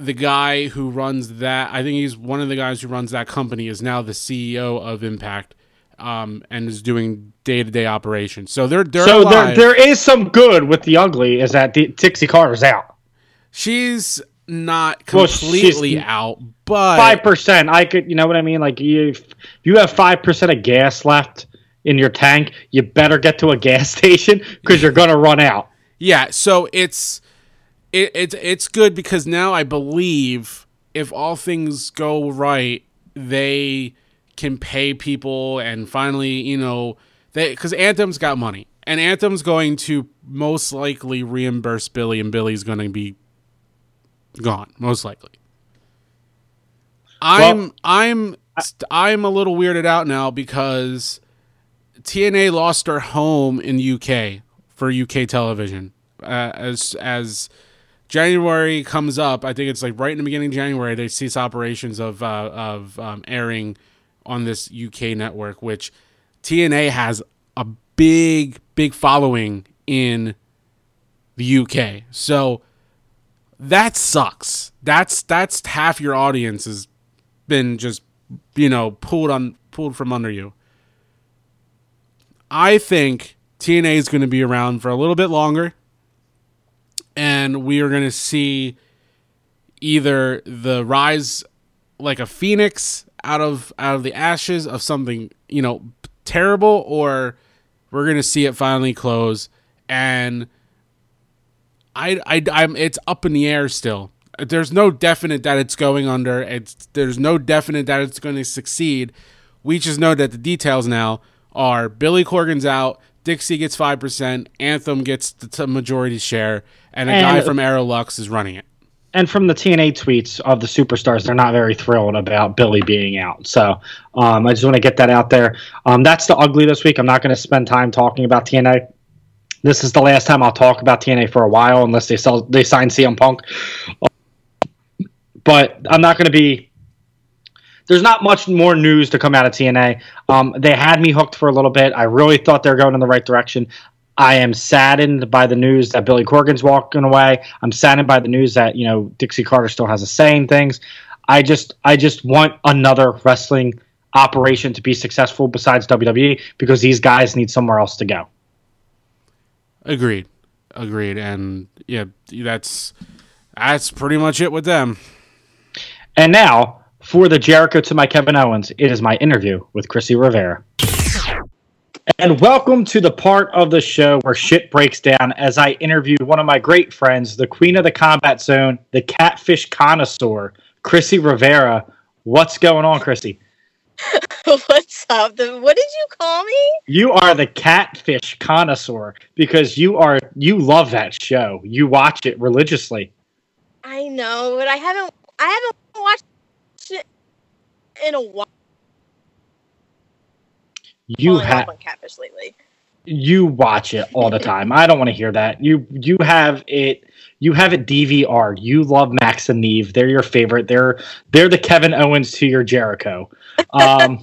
S5: the guy who runs that, I think he's one of the guys who runs that company, is now the CEO of Impact, um, and is doing day to day operations. So they're they're
S4: so there, there is some good with the ugly. Is that the, Dixie Carter's out
S5: she's not
S4: Well, she's-
S5: completely out, but
S4: five percent. I could, you know what I mean? Like you, if you have five percent of gas left in your tank, you better get to a gas station because you're gonna run out.
S5: Yeah, so it's it, it's it's good because now I believe if all things go right, they can pay people and finally, you know, they because Anthem's got money and Anthem's going to most likely reimburse Billy and Billy's going to be gone most likely. I'm
S4: Well-
S5: I'm I'm a little weirded out now because TNA lost their home in the UK for UK television. Uh, as as January comes up, I think it's like right in the beginning of January they cease operations of uh, of um, airing on this UK network, which TNA has a big big following in the UK. So that sucks. That's that's half your audience has been just you know pulled on pulled from under you. I think TNA is going to be around for a little bit longer, and we are going to see either the rise like a phoenix out of out of the ashes of something you know terrible, or we're going to see it finally close. And I, I, I'm it's up in the air still. There's no definite that it's going under. It's there's no definite that it's going to succeed. We just know that the details now are Billy Corgan's out, Dixie gets five percent, Anthem gets the t- majority share, and a guy
S4: And-
S5: from Aroluxe is running it.
S4: And from the TNA tweets of the superstars, they're not very thrilled about Billy being out. So um, I just want to get that out there. Um, that's the ugly this week. I'm not going to spend time talking about TNA. This is the last time I'll talk about TNA for a while, unless they sell they sign CM Punk. But I'm not going to be. There's not much more news to come out of TNA. Um, they had me hooked for a little bit. I really thought they were going in the right direction. I am saddened by the news that Billy Corgan's walking away. I'm saddened by the news that you know Dixie Carter still has a say in things. I just I just want another wrestling operation to be successful besides WWE because these guys need somewhere else to go.
S5: Agreed, agreed, and yeah, that's that's pretty much it with them.
S4: And now for the Jericho to my Kevin Owens, it is my interview with Chrissy Rivera. And welcome to the part of the show where shit breaks down as I interviewed one of my great friends, the queen of the combat zone, the catfish connoisseur, Chrissy Rivera. What's going on, Chrissy?
S8: What's up? The, what did you call me?
S4: You are the catfish connoisseur because you are you love that show. You watch it religiously.
S8: I know, but I haven't. I haven't watched in a while.
S4: You have
S8: Catfish lately.
S4: you watch it all the time. I don't want to hear that. You you have it you have it DVR. You love Max and Neve. They're your favorite. They're they're the Kevin Owens to your Jericho. Um,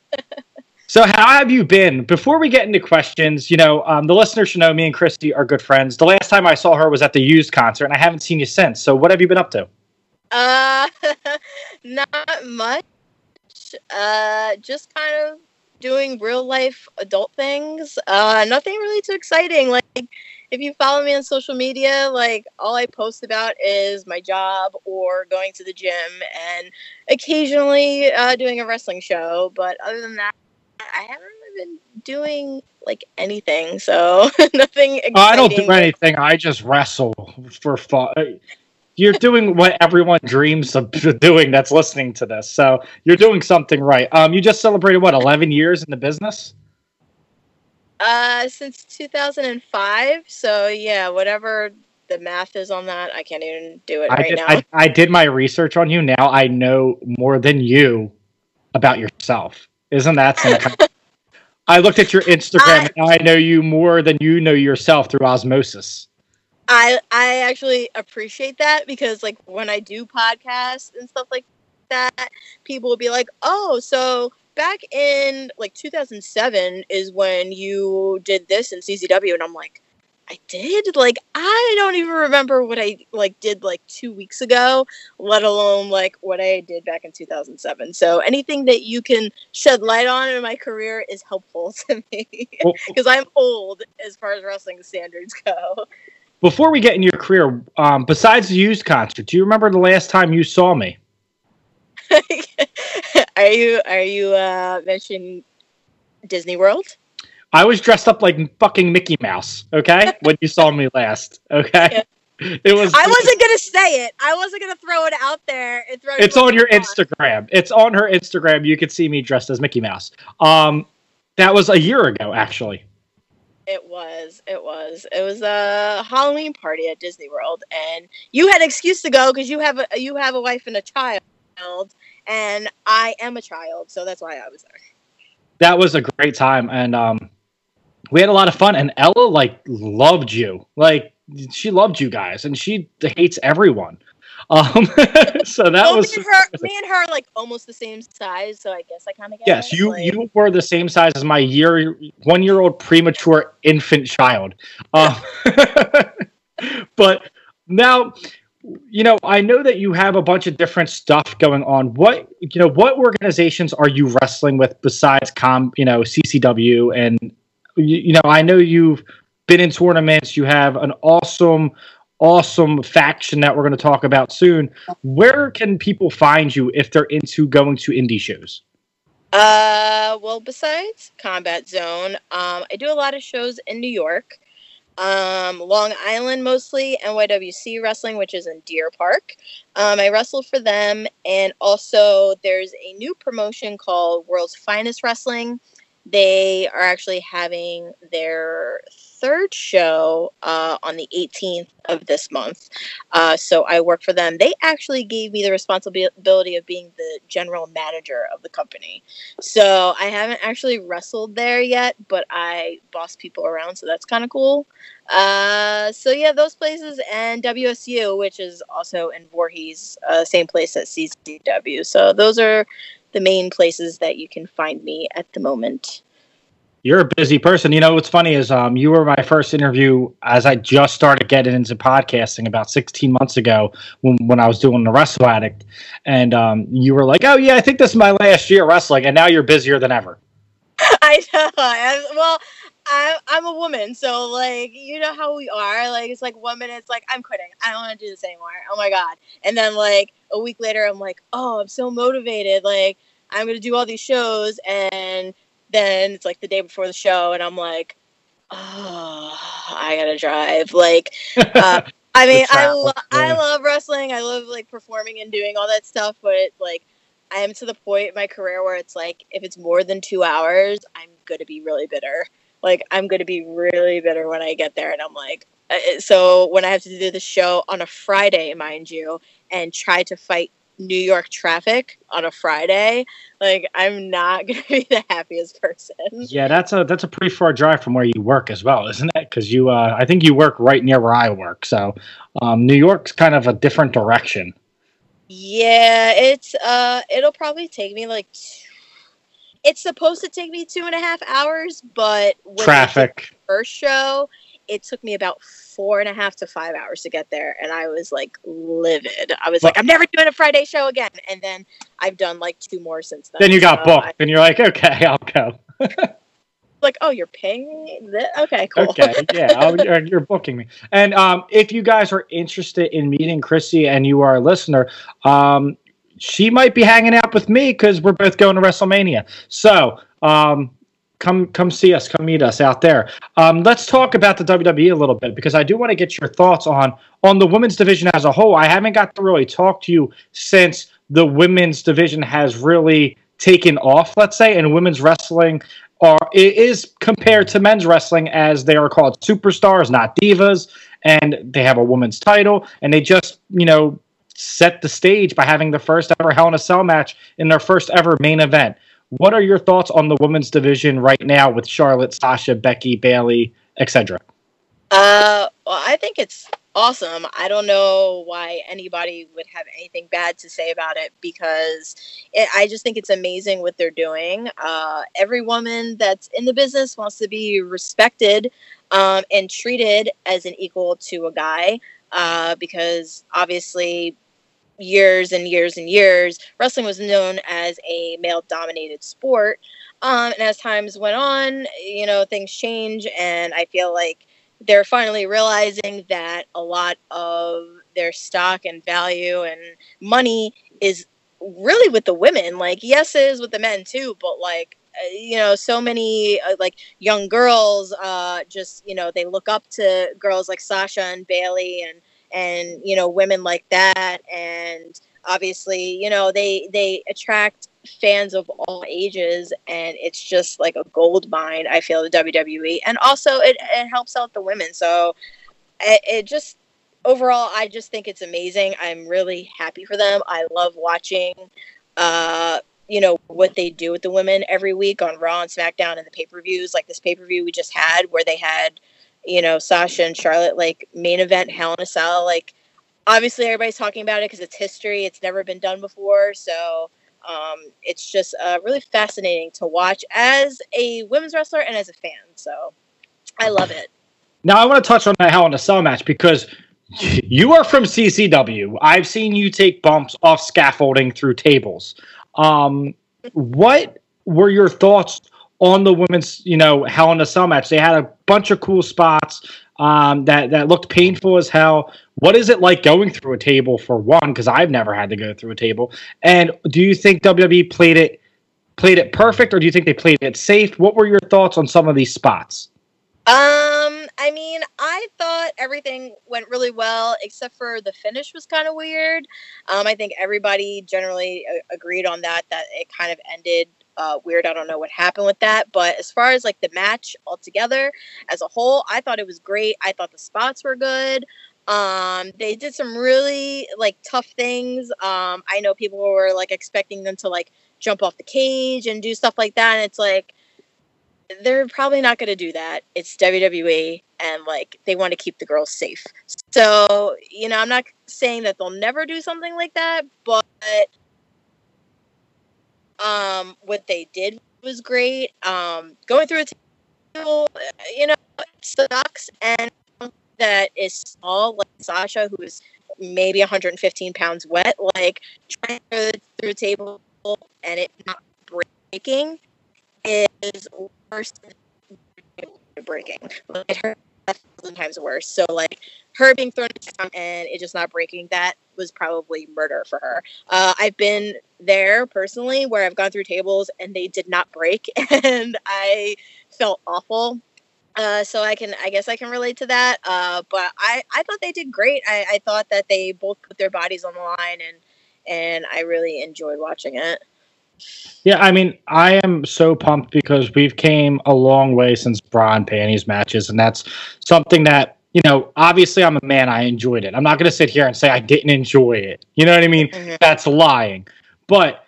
S4: so how have you been? Before we get into questions, you know, um, the listeners should know me and Christy are good friends. The last time I saw her was at the Used concert, and I haven't seen you since. So what have you been up to?
S8: Uh, not much. Uh, just kind of doing real life adult things. Uh, nothing really too exciting. Like, if you follow me on social media, like all I post about is my job or going to the gym and occasionally uh, doing a wrestling show. But other than that, I haven't really been doing like anything. So nothing exciting.
S4: I don't do anything. I just wrestle for fun. You're doing what everyone dreams of doing that's listening to this. So you're doing something right. Um, you just celebrated what 11 years in the business.
S8: Uh, since 2005. So yeah, whatever the math is on that, I can't even do it
S4: I
S8: right
S4: did.
S8: now.
S4: I, I did my research on you. Now I know more than you about yourself. Isn't that something? I looked at your Instagram. and I know you more than you know yourself through osmosis.
S8: I I actually appreciate that because like when I do podcasts and stuff like that, people will be like, "Oh, so back in like 2007 is when you did this in CZW," and I'm like, I did. Like I don't even remember what I like did like two weeks ago, let alone like what I did back in 2007. So anything that you can shed light on in my career is helpful to me because I'm old as far as wrestling standards go.
S4: Before we get in your career, um, besides the used concert, do you remember the last time you saw me?
S8: are you are you uh mentioning Disney World?
S4: I was dressed up like fucking Mickey Mouse. Okay, when you saw me last. Okay, it was.
S8: I wasn't gonna say it. I wasn't gonna throw it out there and throw.
S4: It's on your
S8: everybody
S4: Instagram. It's on her Instagram. You could see me dressed as Mickey Mouse. Um, that was a year ago, actually.
S8: It was. It was. It was a Halloween party at Disney World, and you had an excuse to go because you have a you have a wife and a child, and I am a child, so that's why I was there.
S4: That was a great time, and um, we had a lot of fun. And Ella like loved you, like she loved you guys, and she hates everyone. Um, so that
S8: well,
S4: was
S8: me and her, me and her, are, like almost the same size, so I guess I kind of
S4: yes.
S8: it.
S4: You
S8: like-
S4: you were the same size as my year one year old premature infant child. Um, but now you know i know that you have a bunch of different stuff going on what you know what organizations are you wrestling with besides com you know CZW and you, you know i know you've been in tournaments you have an awesome awesome faction that we're going to talk about soon where can people find you if they're into going to indie shows
S8: Uh, well, besides Combat Zone, um, I do a lot of shows in New York, um, Long Island mostly, NYWC Wrestling, which is in Deer Park. Um, I wrestle for them, and also there's a new promotion called World's Finest Wrestling. They are actually having their third show uh, on the 18th of this month. Uh, so I work for them. They actually gave me the responsibility of being the general manager of the company. So I haven't actually wrestled there yet, but I boss people around, so that's kind of cool. Uh, so yeah, those places and WSU, which is also in Voorhees, uh, same place as CZW. So those are the main places that you can find me at the moment.
S4: You're a busy person. You know what's funny is um, you were my first interview as I just started getting into podcasting about 16 months ago when, when I was doing the Wrestle Addict, and um, you were like, "Oh yeah, I think this is my last year wrestling," and now you're busier than ever.
S8: I know. I, well, I, I'm a woman, so like you know how we are. Like it's like one minute it's like I'm quitting. I don't want to do this anymore. Oh my god! And then like a week later, I'm like, oh, I'm so motivated. Like I'm gonna do all these shows, and then it's like the day before the show, and I'm like, oh, I gotta drive. Like, uh, I mean, I lo- I love wrestling. I love like performing and doing all that stuff, but like. I am to the point in my career where it's like if it's more than two hours, I'm gonna be really bitter. Like I'm gonna be really bitter when I get there, and I'm like, uh, so when I have to do the show on a Friday, mind you, and try to fight New York traffic on a Friday, like I'm not gonna be the happiest person.
S4: Yeah, that's a that's a pretty far drive from where you work as well, isn't it? Because you, uh, I think you work right near where I work, so um, New York's kind of a different direction.
S8: Yeah, it's uh, it'll probably take me like. t- It's supposed to take me two and a half hours, but when I did
S4: Traffic.
S8: first show, it took me about four and a half to five hours to get there, and I was like livid. I was like, I'm never doing a Friday show again. And then I've done like two more since then.
S4: Then you got
S8: So
S4: booked,
S8: I-
S4: and you're like, okay, I'll go.
S8: like, oh, you're paying me? Okay, cool.
S4: Okay, yeah, I'll, you're, you're booking me. And um, if you guys are interested in meeting Chrissy and you are a listener, um, she might be hanging out with me because we're both going to WrestleMania. So um, come come see us, come meet us out there. Um, let's talk about the WWE a little bit because I do want to get your thoughts on on the women's division as a whole. I haven't got to really talk to you since the women's division has really taken off, let's say, and women's wrestling are it is compared to men's wrestling as they are called superstars, not divas, and they have a women's title, and they just you know set the stage by having the first ever Hell in a Cell match in their first ever main event. What are your thoughts on the women's division right now with Charlotte, Sasha, Becky, Bayley, etc.?
S8: Uh, well, I think it's awesome. I don't know why anybody would have anything bad to say about it because it, I just think it's amazing what they're doing. Uh, every woman that's in the business wants to be respected. um, and treated as an equal to a guy uh, because obviously years and years and years wrestling was known as a male dominated sport um, and as times went on you know things change and i feel like they're finally realizing that a lot of their stock and value and money is really with the women. Like, yes, it is with the men too, but like, uh, you know, so many uh, like young girls, uh, just you know, they look up to girls like Sasha and Bayley and and you know, women like that, and obviously, you know, they they attract fans of all ages, and it's just like a gold mine. I feel the WWE, and also it it helps out the women. So it, it just overall, I just think it's amazing. I'm really happy for them. I love watching, uh, you know, what they do with the women every week on Raw and SmackDown and the pay per views. Like this pay per view we just had, where they had, you know, Sasha and Charlotte like main event Hell in a Cell. Like, obviously, everybody's talking about it because it's history. It's never been done before, so. Um, it's just uh, really fascinating to watch as a women's wrestler and as a fan. So I love it.
S4: Now I want to touch on that Hell in a Cell match because you are from CZW. I've seen you take bumps off scaffolding through tables. Um, what were your thoughts on the women's, you know, Hell in a Cell match? They had a bunch of cool spots um, that that looked painful as hell. What is it like going through a table for one? Because I've never had to go through a table. And do you think WWE played it played it perfect, or do you think they played it safe? What were your thoughts on some of these spots?
S8: Um, I mean, I thought everything went really well, except for the finish was kind of weird. Um, I think everybody generally a- agreed on that, that it kind of ended uh, weird. I don't know what happened with that, but as far as like the match altogether as a whole, I thought it was great. I thought the spots were good. Um, they did some really like tough things. Um, I know people were like expecting them to like jump off the cage and do stuff like that, and it's like they're probably not going to do that. It's WWE, and like they want to keep the girls safe. So you know, I'm not saying that they'll never do something like that, but um, what they did was great. Um, going through a table, you know, sucks, and that is small, like Sasha, who is maybe 115 pounds wet, like trying to through a table and it not breaking is worse than breaking. Like her thousand times worse. So like her being thrown and it just not breaking, that was probably murder for her. Uh, I've been there personally where I've gone through tables and they did not break, and I felt awful. Uh, so I can, I guess I can relate to that. Uh, but I, I thought they did great. I, I thought that they both put their bodies on the line, and and I really enjoyed watching it.
S4: Yeah, I mean, I am so pumped because we've came a long way since bra and panties matches, and that's something that you know. Obviously, I'm a man. I enjoyed it. I'm not going to sit here and say I didn't enjoy it. You know what I mean? Mm-hmm. That's lying. But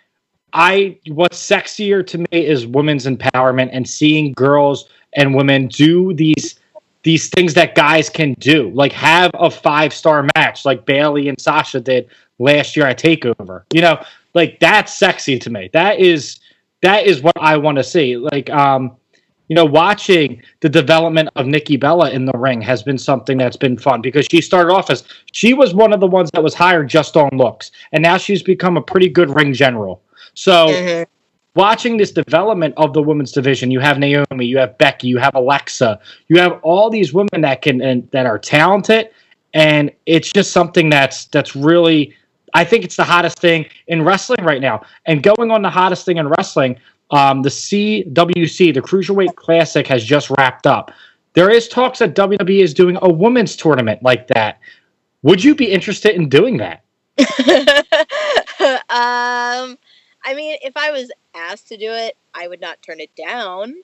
S4: I, what's sexier to me is women's empowerment and seeing girls and women do these these things that guys can do, like have a five star match, like Bayley and Sasha did last year at Takeover. You know, like that's sexy to me. That is that is what I want to see. Like um you know, watching the development of Nikki Bella in the ring has been something that's been fun because she started off as she was one of the ones that was hired just on looks, and now she's become a pretty good ring general. So, mm-hmm. watching this development of the women's division, you have Naomi, you have Becky, you have Alexa, you have all these women that can and that are talented, and it's just something that's that's really I think it's the hottest thing in wrestling right now. And going on the hottest thing in wrestling, um, the CWC, the Cruiserweight Classic, has just wrapped up. There is talks that WWE is doing a women's tournament like that. Would you be interested in doing that?
S8: um, I mean, if I was asked to do it, I would not turn it down.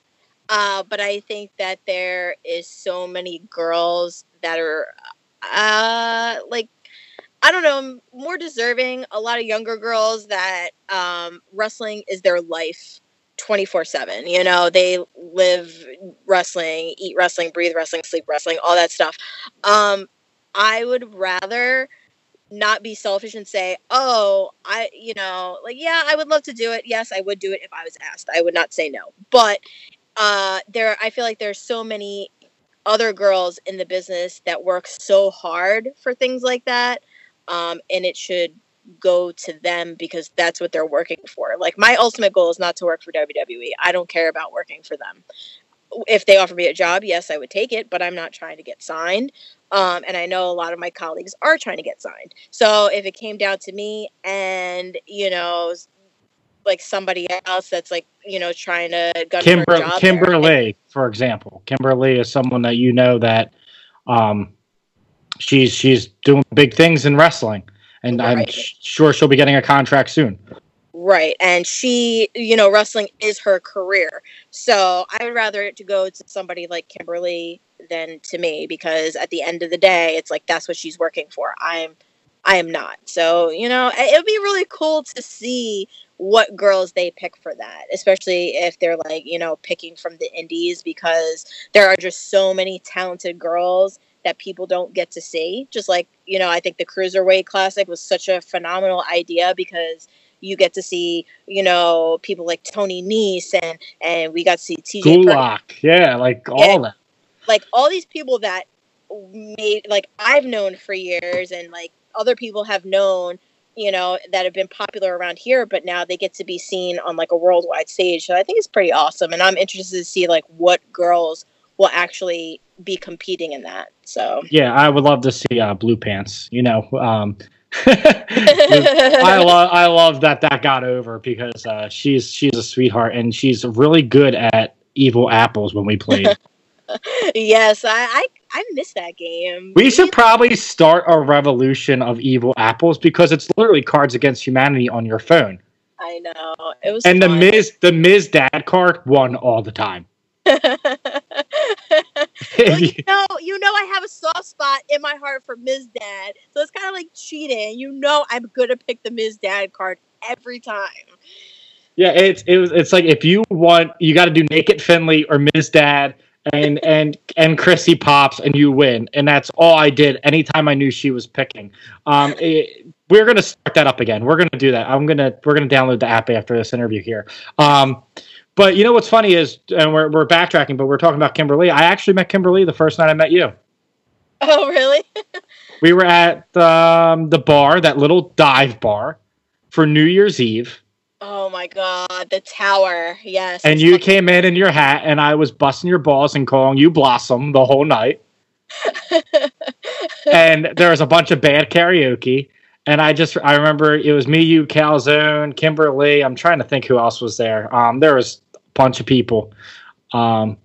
S8: Uh, but I think that there is so many girls that are uh, like I don't know, more deserving. A lot of younger girls that um, wrestling is their life 24 7. You know, they live wrestling, eat wrestling, breathe wrestling, sleep wrestling, all that stuff. Um, I would rather not be selfish and say, oh, I, you know, like, yeah, I would love to do it. Yes, I would do it if I was asked. I would not say no. But uh, there, I feel like there's so many other girls in the business that work so hard for things like that, um, and it should go to them because that's what they're working for. Like my ultimate goal is not to work for WWE. I don't care about working for them. If they offer me a job, yes, I would take it, but I'm not trying to get signed. Um, and I know a lot of my colleagues are trying to get signed. So if it came down to me and, you know, like somebody else that's like, you know, trying to gun for a
S4: Kimber-
S8: job there,
S4: Kimberly, for example. Kimberly is someone that you know that um, she's she's doing big things in wrestling, and I'm sh- sure she'll be getting a contract soon.
S8: Right. And she, you know, wrestling is her career. So I would rather it to go to somebody like Kimberly than to me because at the end of the day, it's like that's what she's working for. I'm I am not. So, you know, it would be really cool to see what girls they pick for that, especially if they're like, you know, picking from the indies because there are just so many talented girls that people don't get to see. Just like, you know, I think the Cruiserweight Classic was such a phenomenal idea because you get to see, you know, people like Tony Nese and and we got to see TJ Perkins
S4: Gulak, yeah, like all that.
S8: like all these people that made like I've known for years and like other people have known, you know, that have been popular around here, but now they get to be seen on like a worldwide stage. So I think it's pretty awesome and I'm interested to see like what girls will actually be competing in that. So
S4: Yeah, I would love to see uh, Blue Pants. You know, um, I love I love that that got over because uh, she's she's a sweetheart and she's really good at evil apples when we played.
S8: yes, I, I I miss that game.
S4: we should probably start a revolution of evil apples because it's literally Cards Against Humanity on your phone.
S8: I know. It was
S4: And the
S8: fun.
S4: Miz the Miz dad card won all the time.
S8: Well, you know, you know, I have a soft spot in my heart for Miz Dad, so it's kind of like cheating. You know, I'm gonna pick the Miz Dad card every time.
S4: Yeah, it's it was it's like if you want you got to do Naked Finley or Miz Dad and and and Chrissy Pops and you win, and that's all I did anytime I knew she was picking. Um, it- we're gonna start that up again. We're gonna do that. I'm gonna we're gonna download the app after this interview here. Um, but you know what's funny is, and we're we're backtracking, but we're talking about Kimberly. I actually met Kimberly the first night I met you.
S8: Oh, really?
S4: We were at um, the bar, that little dive bar, for New Year's Eve.
S8: Oh my God, the tower. Yes.
S4: and you came in in your hat, and I was busting your balls and calling you Blossom the whole night. and there was a bunch of bad karaoke. And I just I remember it was me, you, Calzone, Kimberly. I'm trying to think who else was there. Um, there was a bunch of people. Um,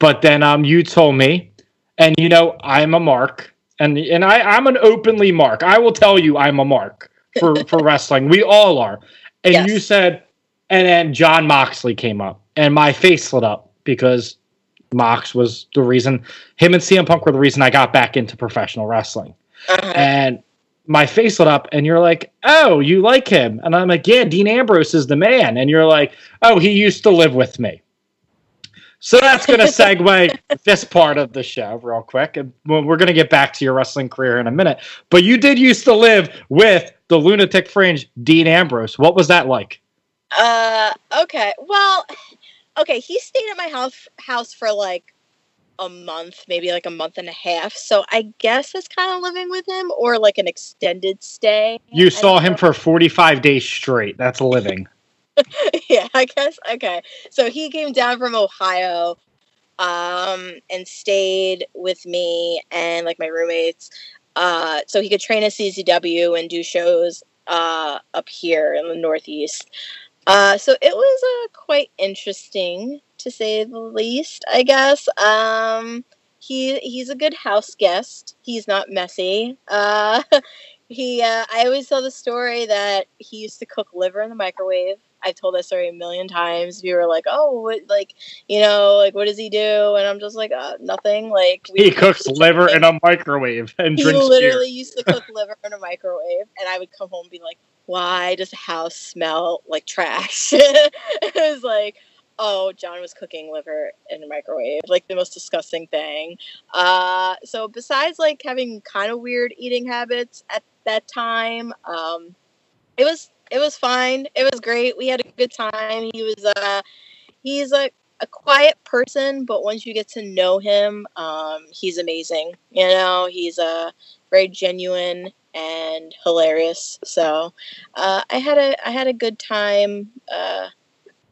S4: but then um, you told me, and you know I'm a mark, and and I I'm an openly mark. I will tell you I'm a mark for for wrestling. We all are. And
S8: Yes.
S4: you said, and then John Moxley came up, and my face lit up because Mox was the reason. Him and CM Punk were the reason I got back into professional wrestling
S8: Uh-huh.
S4: and my face lit up and you're like oh you like him. And i'm like yeah dean ambrose is the man. And you're like oh he used to live with me. So that's going to segue this part of the show real quick. And we're we're going to get back to your wrestling career in a minute. But you did used to live with the lunatic fringe dean ambrose. What was that like?
S8: Uh, okay. Well, okay. He stayed at my house house for like a month, maybe like a month and a half. So I guess it's kind of living with him, or like an extended stay.
S4: you saw him
S8: know.
S4: for 45 days straight that's living
S8: yeah, I guess. Okay. So he came down from Ohio um and stayed with me and like my roommates uh so he could train at CZW and do shows uh up here in the northeast. Uh so it was uh, quite interesting to say the least, I guess. Um he he's a good house guest. He's not messy. Uh he uh, I always tell the story that he used to cook liver in the microwave. I've told that story a million times. We were like, "Oh, what, like, you know, like, what does he do?" And I'm just like, uh, "Nothing." Like,
S4: he cooks liver in a microwave and
S8: he
S4: drinks
S8: literally
S4: beer
S8: used to cook liver in a microwave, and I would come home and be like, "Why does the house smell like trash?" it was like, "Oh, John was cooking liver in a microwave, like the most disgusting thing." Uh, so besides like having kind of weird eating habits at that time, um, it was it was fine. It was great. We had a good time. He was uh, he's a a quiet person, but once you get to know him, um, he's amazing. You know, he's a uh, very genuine and hilarious. So uh, I had a I had a good time uh,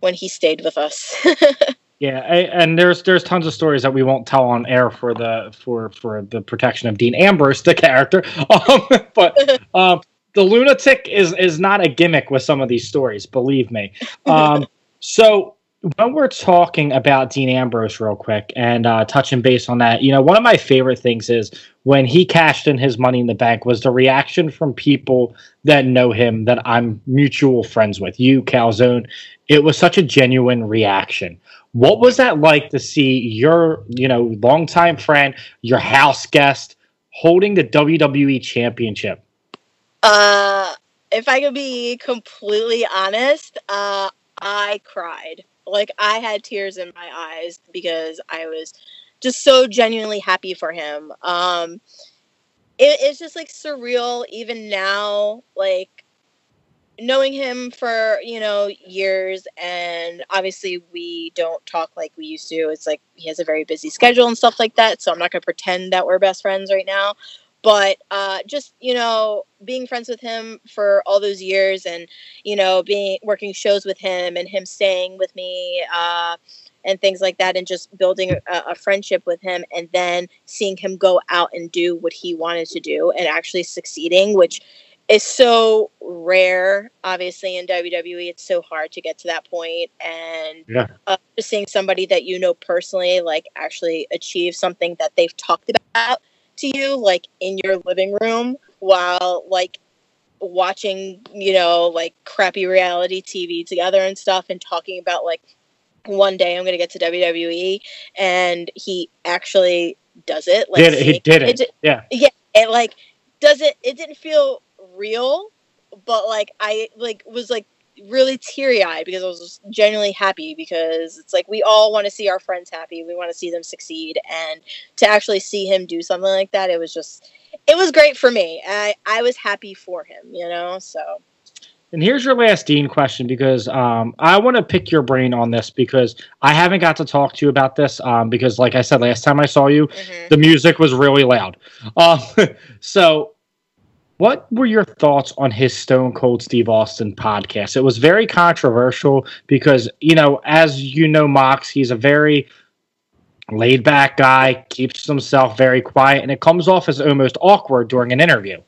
S8: when he stayed with us.
S4: yeah, I, and there's there's tons of stories that we won't tell on air for the for for the protection of Dean Ambrose, the character. Um, but um, the lunatic is is not a gimmick with some of these stories, believe me. Um, so when we're talking about Dean Ambrose real quick and uh, touching base on that, you know, one of my favorite things is when he cashed in his money in the bank was the reaction from people that know him that I'm mutual friends with. You, Calzone, it was such a genuine reaction. What was that like to see your, you know, longtime friend, your house guest, holding the WWE Championship?
S8: Uh, if I could be completely honest, uh, I cried like I had tears in my eyes because I was just so genuinely happy for him. Um, it, it's just like surreal even now, like knowing him for you know years and obviously we don't talk like we used to it's like he has a very busy schedule and stuff like that so i'm not going to pretend that we're best friends right now but uh, just you know being friends with him for all those years and you know being working shows with him and him staying with me uh, and things like that and just building a, a, friendship with him and then seeing him go out and do what he wanted to do and actually succeeding which is so rare obviously in wwe it's so hard to get to that point and
S4: yeah.
S8: uh, just seeing somebody that you know personally like actually achieve something that they've talked about to you like in your living room while like watching you know like crappy reality tv together and stuff and talking about like one day i'm gonna get to wwe and he actually does it
S4: like did it, he did it, it. Yeah.
S8: Yeah. It like does it it didn't feel real but like i like was like really teary eyed because I was genuinely happy because it's like we all want to see our friends happy. We want to see them succeed. And to actually see him do something like that, it was just, it was great for me. I, I was happy for him, you know? So.
S4: And here's your last Dean question because um, I want to pick your brain on this because I haven't got to talk to you about this um, because, like I said last time I saw you, mm-hmm. the music was really loud. Uh, so what were your thoughts on his Stone Cold Steve Austin podcast? It was very controversial because, you know, as you know, Mox, he's a very laid back guy, keeps himself very quiet, and it comes off as almost awkward during an interview.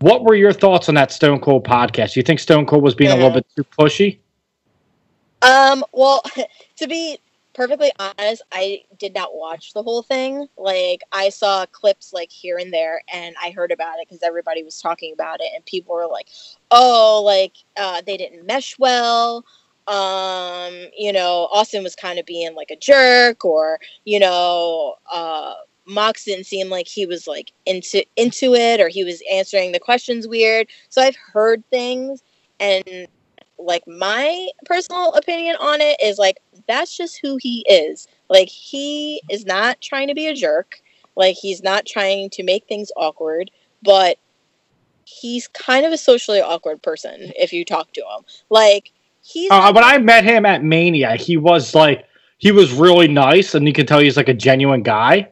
S4: What were your thoughts on that Stone Cold podcast? You think Stone Cold was being a little bit too pushy?
S8: Um, well, to be perfectly honest, I did not watch the whole thing. Like I saw clips like here and there, and I heard about it because everybody was talking about it, and people were like, "Oh, like uh, they didn't mesh well." Um, you know, Austin was kind of being like a jerk, or you know, uh, Mox didn't seem like he was like into into it, or he was answering the questions weird. So I've heard things, and like my personal opinion on it is like that's just who he is. Like he is not trying to be a jerk. Like he's not trying to make things awkward, but he's kind of a socially awkward person if you talk to him. Like he's
S4: uh, when I met him at Mania, he was like he was really nice and you can tell he's like a genuine guy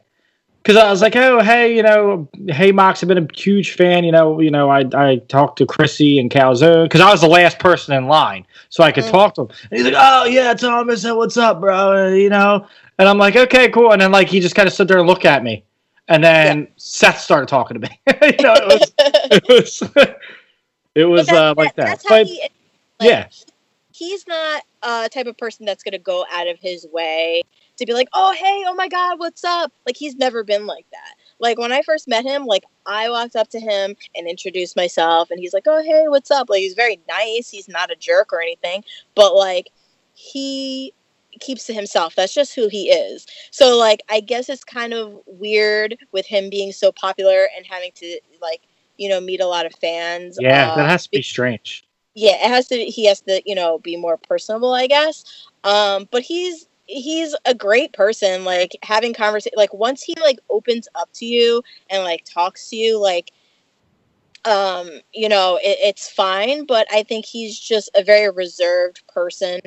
S4: because I was like, oh, hey, you know, hey, Mox, I've been a huge fan. You know, you know, I I talked to Chrissy and Calzone because I was the last person in line, so I could mm. talk to him. And he's like, oh yeah, Thomas, what's up, bro? You know, and I'm like, okay, cool. And then like he just kind of stood there and looked at me, and then yeah. Seth started talking to me. you know, it was it was, it was uh, like that. But, he,
S8: like, yeah, he's not a type of person that's going to go out of his way to be like, oh, hey, oh my God, what's up? Like, he's never been like that. Like, when I first met him, like, I walked up to him and introduced myself, and he's like, oh, hey, what's up? Like, he's very nice. He's not a jerk or anything, but like, he keeps to himself. That's just who he is. So, like, I guess it's kind of weird with him being so popular and having to, like, you know, meet a lot of fans.
S4: Yeah, uh, that has to be strange.
S8: Yeah, it has to. He has to, you know, be more personable, I guess. Um, but he's he's a great person like having conversation like once he like opens up to you and like talks to you like um you know it, it's fine but i think he's just a very reserved person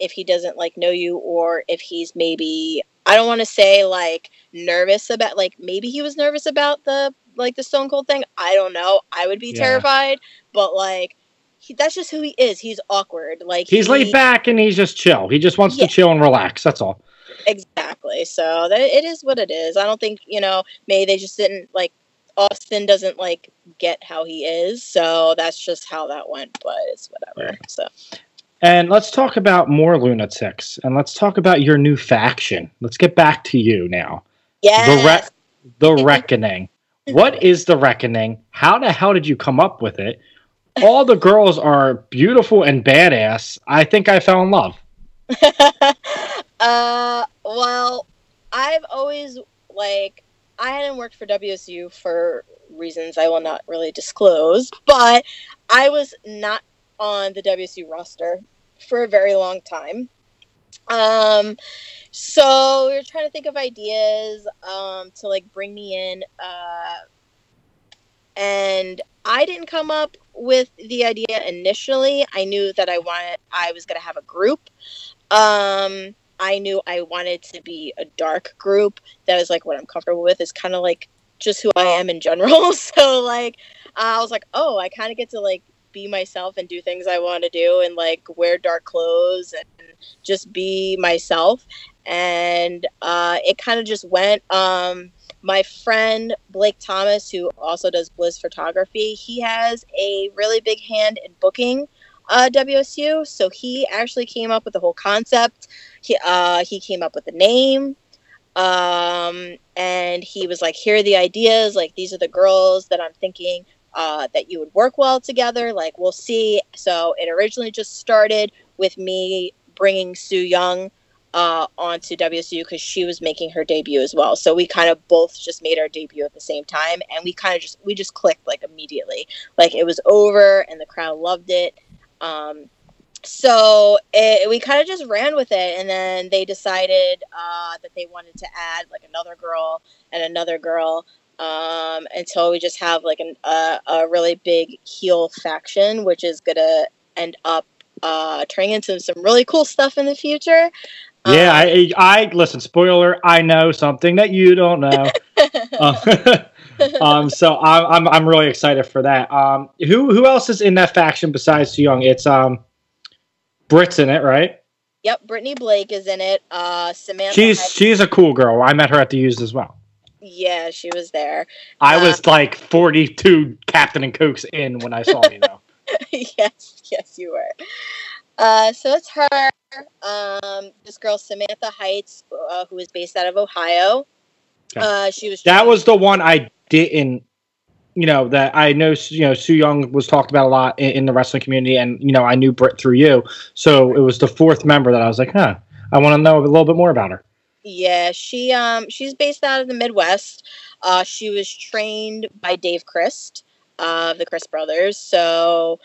S8: if he doesn't like know you or if he's maybe I don't want to say like nervous about like maybe he was nervous about the like the Stone Cold thing. I don't know. I would be
S4: Yeah.
S8: terrified, but like he, that's just who he is. He's awkward. Like
S4: He's
S8: he-
S4: laid back and he's just chill. He just wants
S8: Yeah.
S4: to chill and relax. That's all.
S8: Exactly. So that it is what it is. I don't think you know. Maybe they just didn't like. Austin doesn't like get how he is, so that's just how that went. But it's whatever. So
S4: And let's talk about more lunatics, and let's talk about your new faction. Let's get back to you now.
S8: yeah,
S4: The re- the reckoning. What is the reckoning? How the hell did you come up with it? All the girls are beautiful and badass. I think I fell in love.
S8: uh, well, I've always like I hadn't worked for WSU for reasons I will not really disclose, but I was not on the WSU roster for a very long time. Um, so we were trying to think of ideas um, to like bring me in, uh, and I didn't come up with the idea initially. I knew that I wanted I was going to have a group. Um, I knew I wanted to be a dark group. That is like what I'm comfortable with. Is kind of like just who I am in general. so like, I was like, oh, I kind of get to like be myself and do things I want to do and like wear dark clothes and just be myself. And uh, it kind of just went. Um, my friend Blake Thomas, who also does Bliss Photography, he has a really big hand in booking uh, WSU. So he actually came up with the whole concept. He uh, he came up with the name, um, and he was like, "Here are the ideas. Like these are the girls that I'm thinking uh, that you would work well together. Like we'll see." So it originally just started with me bringing Su Yung uh, onto WSU because she was making her debut as well. So we kind of both just made our debut at the same time, and we kind of just we just clicked like immediately. Like it was over, and the crowd loved it. Um, so it, we kind of just ran with it, and then they decided uh, that they wanted to add like another girl and another girl um, until we just have like an, uh, a really big heel faction, which is gonna end up uh, turning into some really cool stuff in the future.
S4: Yeah,
S8: Um,
S4: I, I listen. Spoiler: I know something that you don't know. Uh, um, so I'm, I'm I'm really excited for that. Um, who who else is in that faction besides Yung? It's um, Brit's in it, right?
S8: Yep, Brittany Blake is in it. Uh, Samantha.
S4: She's
S8: Hyde-
S4: she's a cool girl. I met her at the Used as well.
S8: yeah, she was there.
S4: I
S8: Uh,
S4: was like 42 Captain and Cokes in when I saw you though.
S8: yes, yes, you were. Uh, so it's her. Um, this girl Samantha Heights, uh, who is based out of Ohio.
S4: Okay.
S8: Uh, she was.
S4: That was the one I didn't. You know that I know. You know, Su Yung was talked about a lot in, in the wrestling community, and you know I knew Britt through you. So it was the fourth member that I was like, huh. I want to know a little bit more about her.
S8: Yeah, she um she's based out of the Midwest. Uh, she was trained by Dave Crist of the Crist brothers. So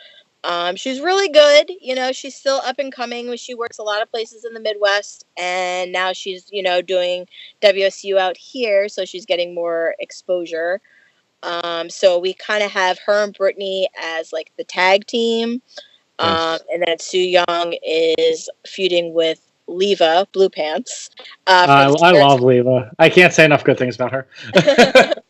S8: um, she's really good. You know, she's still up and coming. She works a lot of places in the Midwest, and now she's you know doing WSU out here, so she's getting more exposure. Um, so we kind of have her and Brittany as like the tag team, um,
S4: Nice.
S8: and then Su Yung is feuding with Leva Blue Pants. Uh,
S4: I, I love Leva. I can't say enough good things about her.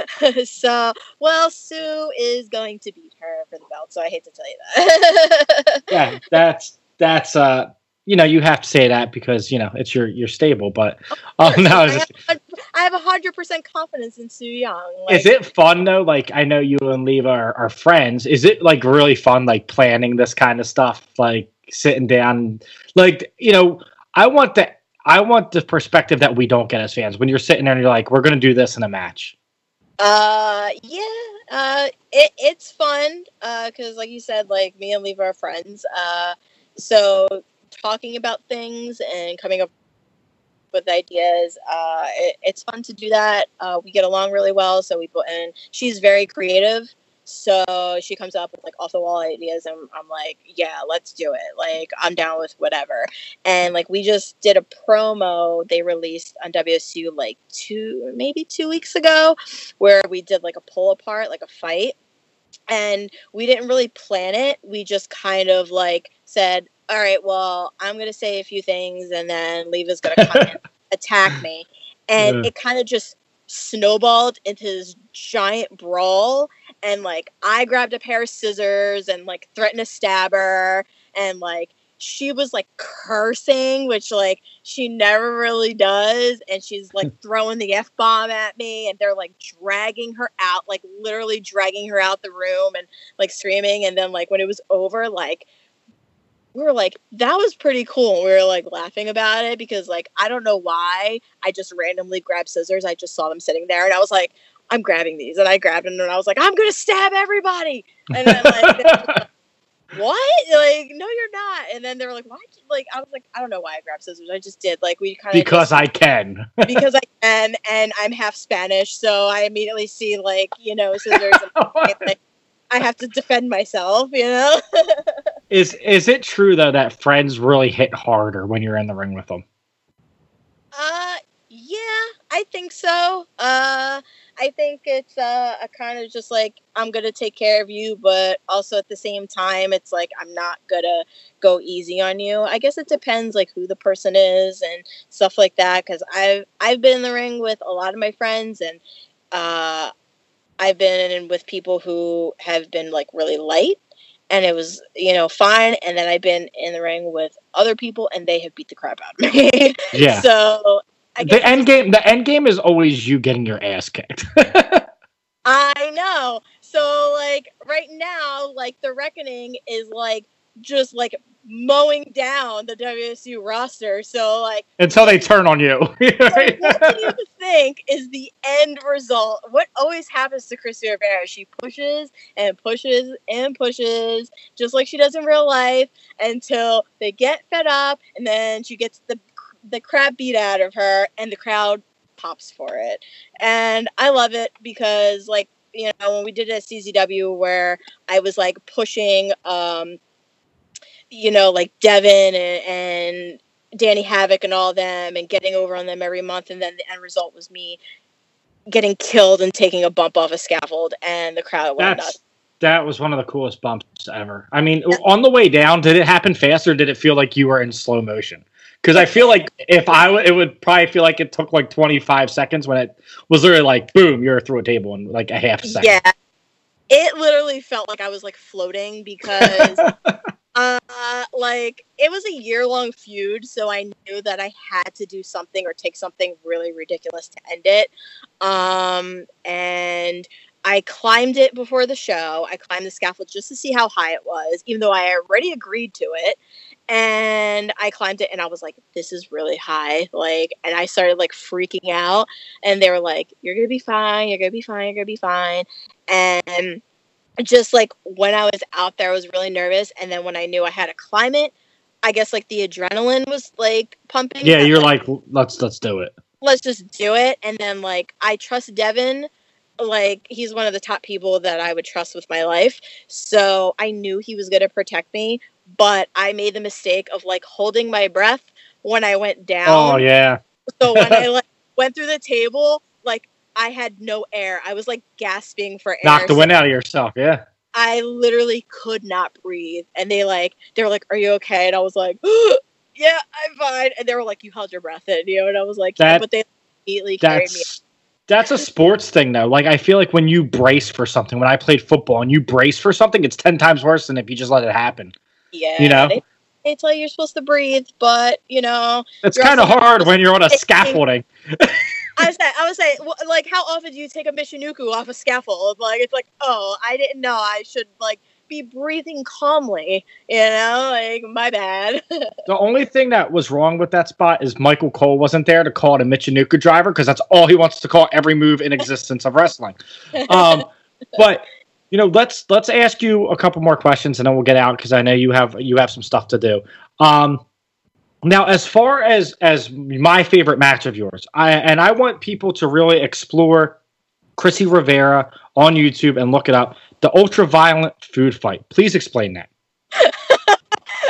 S8: so, well, Su is going to beat her for the belt, so I hate to tell you that.
S4: yeah, that's that's uh, you know, you have to say that because you know it's your your stable. But oh no,
S8: I
S4: just,
S8: have, I have a hundred percent confidence in Su Yung. Like,
S4: is it fun though? Like I know you and Leva are, are friends. Is it like really fun, like planning this kind of stuff, like sitting down, like you know, I want the I want the perspective that we don't get as fans when you're sitting there and you're like, we're gonna do this in a match.
S8: Uh, yeah. Uh, it, it's fun. Uh, cause like you said, like me and Leva are friends. Uh, so talking about things and coming up with ideas, uh, it, it's fun to do that. Uh, we get along really well. So we put and she's very creative. So she comes up with like off the wall ideas, and I'm like, yeah, let's do it. Like, I'm down with whatever. And like, we just did a promo they released on WSU like two, maybe two weeks ago, where we did like a pull apart, like a fight. And we didn't really plan it. We just kind of like said, all right, well, I'm gonna say a few things, and then Leva's gonna come and attack me, and
S4: Yeah.
S8: it kind of just snowballed into this giant brawl. And like, I grabbed a pair of scissors and like threatened to stab her, and like she was like cursing, which like she never really does, and she's like throwing the f bomb at me, and they're like dragging her out, like literally dragging her out the room, and like screaming. And then like when it was over, like we were like, that was pretty cool. We were like laughing about it because like I don't know why I just randomly grabbed scissors. I just saw them sitting there, and I was like, I'm grabbing these, and I grabbed them, and I was like, I'm gonna stab everybody, and then like. they were like, what? Like, no, you're not. And then they were like, why? Like, I was like, I don't know why I grabbed scissors. I just did. Like, we kind of
S4: because I can.
S8: because I can, and I'm half Spanish, so I immediately see like you know scissors. And, like, I have to defend myself, you know.
S4: is is it true though that friends really hit harder when you're in the ring with them?
S8: uh, yeah, I think so. Uh, I think it's uh, a kind of just like I'm gonna take care of you, but also at the same time, it's like I'm not gonna go easy on you. I guess it depends like who the person is and stuff like that. Because I've I've been in the ring with a lot of my friends, and uh, I've been in with people who have been like really light. And it was, you know, fine. And then I've been in the ring with other people, and they have beat the crap out of me.
S4: Yeah.
S8: So I
S4: the end game. The end game is always you getting your ass kicked.
S8: I know. So like right now, like the reckoning is like just like mowing down the WSU roster. So like
S4: Until they turn on you. Right?
S8: what do you think is the end result? What always happens to Chrissy Rivera? She pushes and pushes and pushes, just like she does in real life, until they get fed up, and then she gets the the crap beat out of her, and the crowd pops for it. And I love it because, like, you know, when we did at CZW, where I was like pushing, um, you know, like Devin and, and Danny Havoc and all them and getting over on them every month. And then the end result was me getting killed and taking a bump off a scaffold, and the crowd went nuts.
S4: That was one of the coolest bumps ever. I mean, on the way down, did it happen fast or did it feel like you were in slow motion? Because I feel like if I, w- it would probably feel like it took like 25 seconds when it was literally like, boom, you're through a table in like a half second.
S8: Yeah. It literally felt like I was like floating because uh like it was a year long feud, so I knew that I had to do something or take something really ridiculous to end it. Um and I climbed it before the show. I climbed the scaffold just to see how high it was, even though I already agreed to it. And I climbed it and I was like, this is really high. Like, and I started like freaking out. And they were like, you're going to be fine. You're going to be fine. You're going to be fine. And just like when I was out there, I was really nervous. And then when I knew I had to climb it, I guess like the adrenaline was like pumping.
S4: Yeah, you're like, let's let's do it.
S8: let's just do it. And then like I trust Devin. Like he's one of the top people that I would trust with my life. So I knew he was gonna protect me, but I made the mistake of like holding my breath when I went down.
S4: Oh yeah,
S8: So when I like went through the table, like I had no air. I was like gasping for air.
S4: knock the
S8: So
S4: wind out of yourself. Yeah,
S8: I literally could not breathe. And they like they were like, Are you okay? And I was like, Yeah, I'm fine. And they were like, You held your breath in, you know, and I was like, yeah,
S4: That-
S8: but they immediately carried me
S4: that's that's a sports thing though. Like I feel like when you brace for something, when I played football and you brace for something, it's ten times worse than if you just let it happen.
S8: Yeah,
S4: You know?
S8: they, they tell you you're supposed to breathe, but you know,
S4: It's kind of hard when you're on a scaffolding.
S8: I was say, I was say, like, how often do you take a Michinoku off a scaffold? Like, it's like, oh, I didn't know I should like be breathing calmly. You know, like my bad.
S4: The only thing that was wrong with that spot is Michael Cole wasn't there to call it a Michinoku driver because that's all he wants to call every move in existence of wrestling. Um, but you know, let's let's ask you a couple more questions and then we'll get out because I know you have you have some stuff to do. Um, now, as far as as my favorite match of yours, I and I want people to really explore Chrissy Rivera on YouTube and look it up. The ultra violent food fight. Please explain that.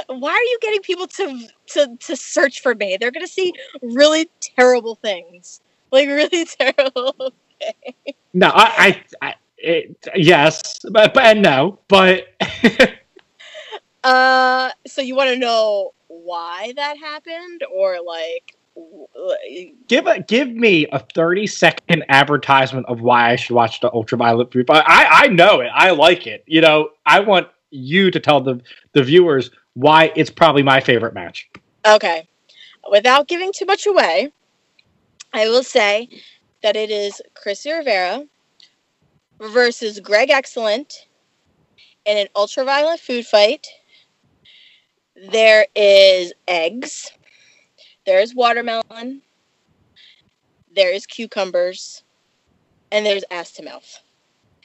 S8: Why are you getting people to to to search for me? They're gonna see really terrible things, like really terrible.
S4: No, I, I, I it, yes, but, but and no, but
S8: Uh, so you want to know why that happened, or like,
S4: Give a give me a thirty second advertisement of why I should watch the Ultraviolent. But I I know it. I like it. You know, I want you to tell the the viewers why it's probably my favorite match.
S8: okay, without giving too much away, I will say that it is Chris Rivera versus Greg Excellent in an ultraviolent food fight. There is eggs. There's watermelon. There is cucumbers. And there's ass to mouth.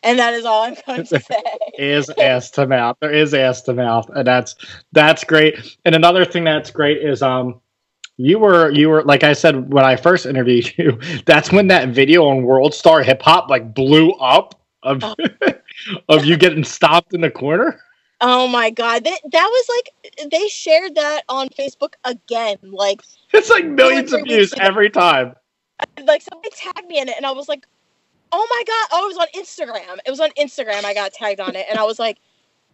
S8: And that is all I'm going to say.
S4: is ass to mouth. There is ass to mouth, and that's that's great. And another thing that's great is um you were you were like I said when I first interviewed you, that's when that video on World Star Hip Hop like blew up of oh. of you getting stopped in the corner.
S8: Oh my god, that that was like they shared that on Facebook again. Like
S4: It's like millions of views every time.
S8: like somebody tagged me in it and I was like, "Oh my god, oh it was on Instagram. It was on Instagram. I got tagged on it and I was like,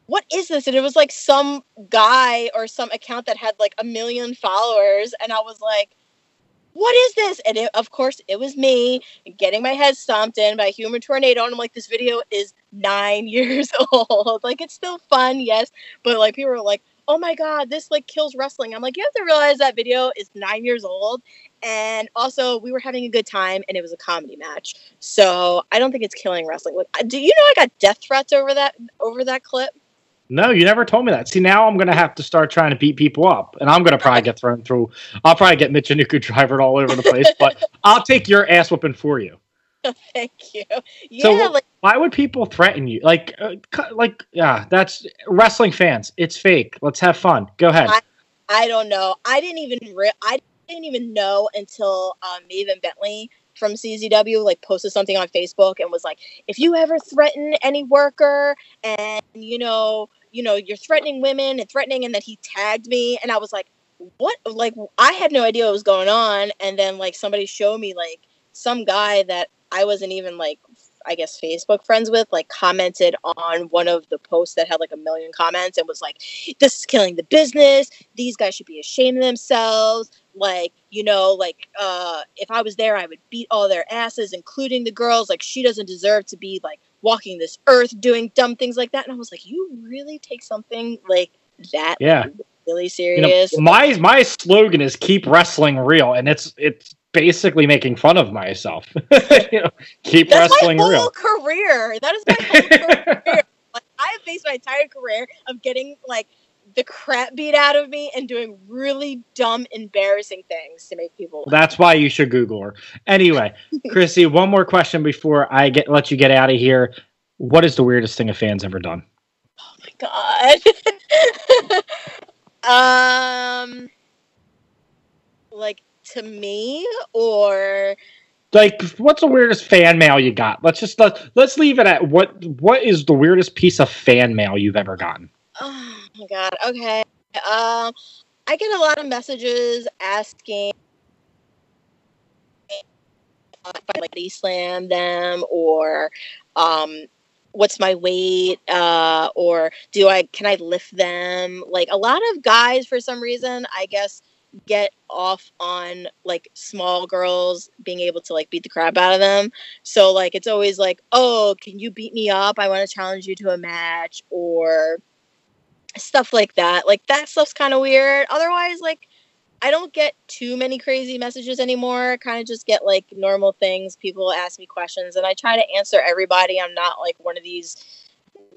S8: "What is this?" And it was like some guy or some account that had like a million followers and I was like, "What is this?" And it, of course, it was me getting my head stomped in by a human tornado and I'm like, "This video is 9 years old. like it's still fun, yes, but like people are like, "Oh my god, this like kills wrestling." I'm like, "You have to realize that video is 9 years old." and also we were having a good time and it was a comedy match so i don't think it's killing wrestling Like, do you know i got death threats over that over that clip
S4: No, you never told me that. See, now I'm gonna have to start trying to beat people up, and I'm gonna probably get thrown through. I'll probably get Michinoku drivered all over the place, but I'll take your ass whooping for you.
S8: thank you yeah
S4: So
S8: like
S4: why would people threaten you? Like, uh, like, yeah, that's wrestling fans. It's fake. Let's have fun. Go ahead.
S8: I- i don't know i didn't even re- i didn't even know until um, maven bentley from czw like posted something on facebook and was like if you ever threaten any worker and you know you know you're threatening women and threatening and then he tagged me and i was like what? Like i had no idea what was going on and then like somebody showed me like some guy that i wasn't even like i guess facebook friends with like commented on one of the posts that had like a million comments and was like this is killing the business. These guys should be ashamed of themselves like you know like uh if i was there i would beat all their asses including the girls like she doesn't deserve to be like walking this earth doing dumb things like that and i was like you really take something like that
S4: Yeah.
S8: really
S4: You know,
S8: serious
S4: my my slogan is "Keep wrestling real," and it's it's basically making fun of myself. you know, keep
S8: That's
S4: wrestling
S8: my whole
S4: real.
S8: career. That is my whole career. Like I have faced my entire career of getting like the crap beat out of me and doing really dumb, embarrassing things to make people laugh.
S4: That's why you should Google her. Anyway, Chrissy, one more question before I get let you get out of here. What is the weirdest thing a fan's ever done?
S8: Oh my god. um, like to me or
S4: Like, what's the weirdest fan mail you got? Let's just let, let's leave it at what what is the weirdest piece of fan mail you've ever gotten?
S8: Oh my god. Okay. Um, I get a lot of messages asking if I body slam them or um what's my weight uh or do I can I lift them? Like a lot of guys for some reason, I guess get off on like small girls being able to like beat the crap out of them. So like it's always like, "Oh, can you beat me up? I want to challenge you to a match." Or stuff like that. Like that stuff's kind of weird. Otherwise, like I don't get too many crazy messages anymore. Kind of just get like normal things. People ask me questions, and I try to answer everybody. I'm not like one of these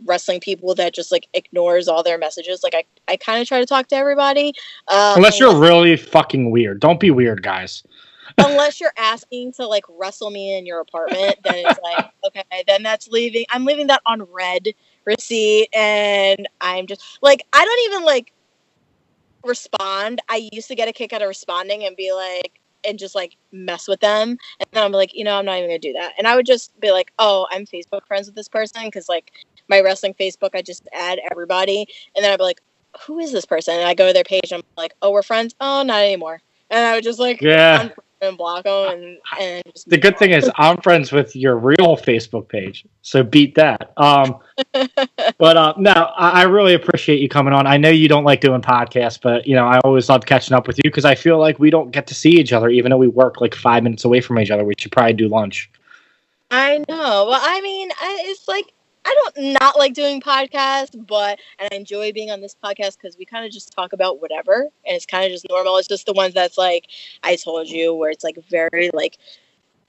S8: wrestling people that just like ignores all their messages. Like I, I kind of try to talk to everybody. Um,
S4: Unless you're really fucking weird. Don't be weird, guys.
S8: unless you're asking to like wrestle me in your apartment, then it's like, okay, then that's leaving. I'm leaving that on red receipt, and I'm just like, I don't even like respond. I used to get a kick out of responding and be like, and just like mess with them, and then I'm like, you know, I'm not even gonna do that. And I would just be like, oh, I'm Facebook friends with this person because like my wrestling Facebook, I just add everybody, and then I'd be like, who is this person? And I go to their page, and I'm like, oh, we're friends. Oh, not anymore. And I would just like
S4: Yeah.
S8: And block them and and
S4: The good thing is I'm friends with your real Facebook page, so beat that. Um, but uh, no, I, I really appreciate you coming on. I know you don't like doing podcasts, but you know I always love catching up with you because I feel like we don't get to see each other, even though we work like five minutes away from each other. We should probably do lunch.
S8: I know. Well, I mean, I, it's like I don't not like doing podcasts, but and I enjoy being on this podcast because we kind of just talk about whatever, and it's kind of just normal. It's just the ones that's like I told you, where it's like very like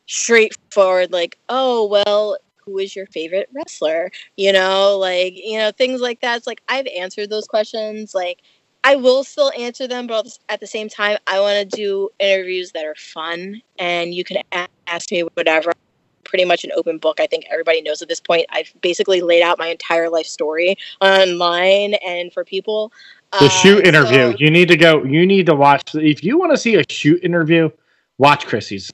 S8: straightforward, like oh well, who is your favorite wrestler? You know, like you know things like that. It's like I've answered those questions, like. I will still answer them, but at the same time, I want to do interviews that are fun, and you can ask me whatever pretty much an open book. I think everybody knows at this point. I've basically laid out my entire life story online and for people.
S4: The
S8: Uh,
S4: shoot interview.
S8: so-
S4: You need to go. You need to watch. If you want to see a shoot interview, watch Chrissy's.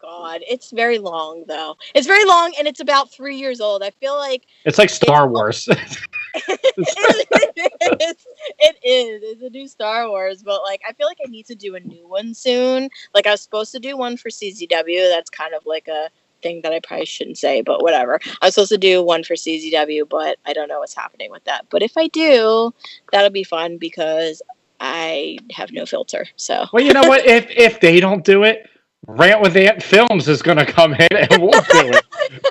S8: God, it's very long though. It's very long and it's about three years old. I feel like
S4: It's like Star Wars.
S8: it is. It is. It's a new Star Wars, but like I feel like I need to do a new one soon. Like I was supposed to do one for CZW. That's kind of like a thing that I probably shouldn't say, but whatever. I was supposed to do one for CZW, but I don't know what's happening with that. But if I do, that'll be fun because I have no filter. So
S4: well, you know what? If if they don't do it, Rant with Ant Films is going to come in and we'll do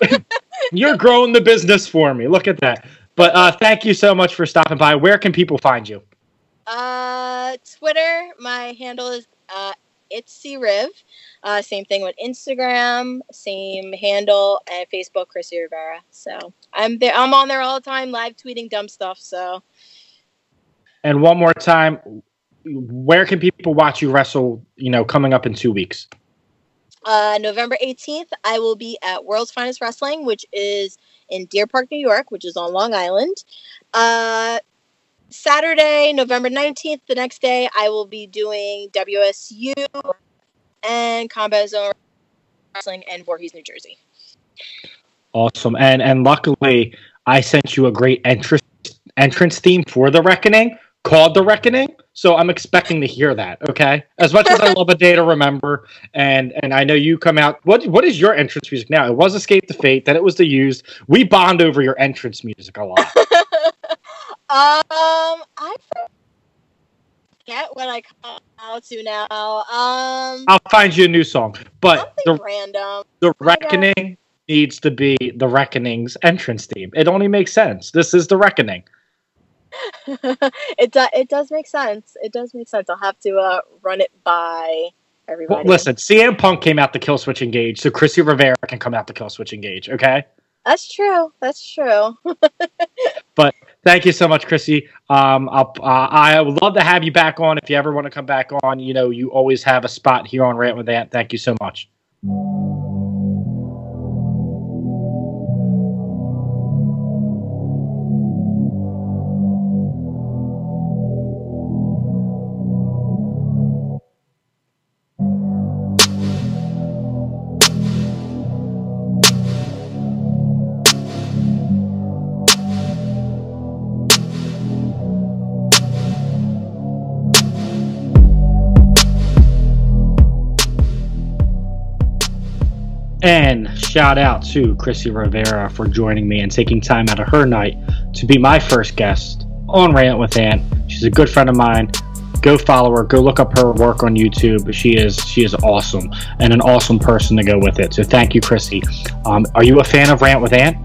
S4: it. You're growing the business for me. Look at that. But uh, thank you so much for stopping by. Where can people find you?
S8: Uh, Twitter, my handle is uh, it's C Riv. Uh, same thing with Instagram, same handle, and Facebook, Chrissy Rivera. So I'm there. I'm on there all the time, live tweeting dumb stuff. So
S4: And one more time, where can people watch you wrestle? You know, coming up in two weeks.
S8: uh, November 18th, I will be at World's Finest Wrestling, which is in Deer Park, New York, which is on Long Island. Uh, Saturday, November 19th, the next day, I will be doing WSU and Combat Zone Wrestling in Voorhees, New Jersey.
S4: Awesome. And and luckily, I sent you a great entrance entrance theme for the Reckoning called the Reckoning. So I'm expecting to hear that. Okay. As much as I love a day to remember, and and I know you come out. What what is your entrance music now? It was Escape the Fate. Then it was the Used. We bond over your entrance music a lot.
S8: Um, I forget what I come out to now. Um,
S4: I'll find you a new song. But the
S8: random.
S4: the Reckoning needs to be the Reckoning's entrance theme. It only makes sense. This is the Reckoning.
S8: it does. It does make sense. It does make sense. I'll have to uh, run it by
S4: Well,
S8: everybody.
S4: listen, CM Punk came out the Killswitch Engage, so Chrissy Rivera can come out the Killswitch Engage. Okay.
S8: That's true. That's true.
S4: But thank you so much, Chrissy. Um, uh, I would love to have you back on if you ever want to come back on. You know, you always have a spot here on Rant with Ant. Thank you so much. And shout out to Chrissy Rivera for joining me and taking time out of her night to be my first guest on Rant with Ant. She's a good friend of mine. Go follow her. Go look up her work on YouTube. She is she is awesome and an awesome person to go with it. So thank you, Chrissy. Um, are you a fan of Rant with Ant?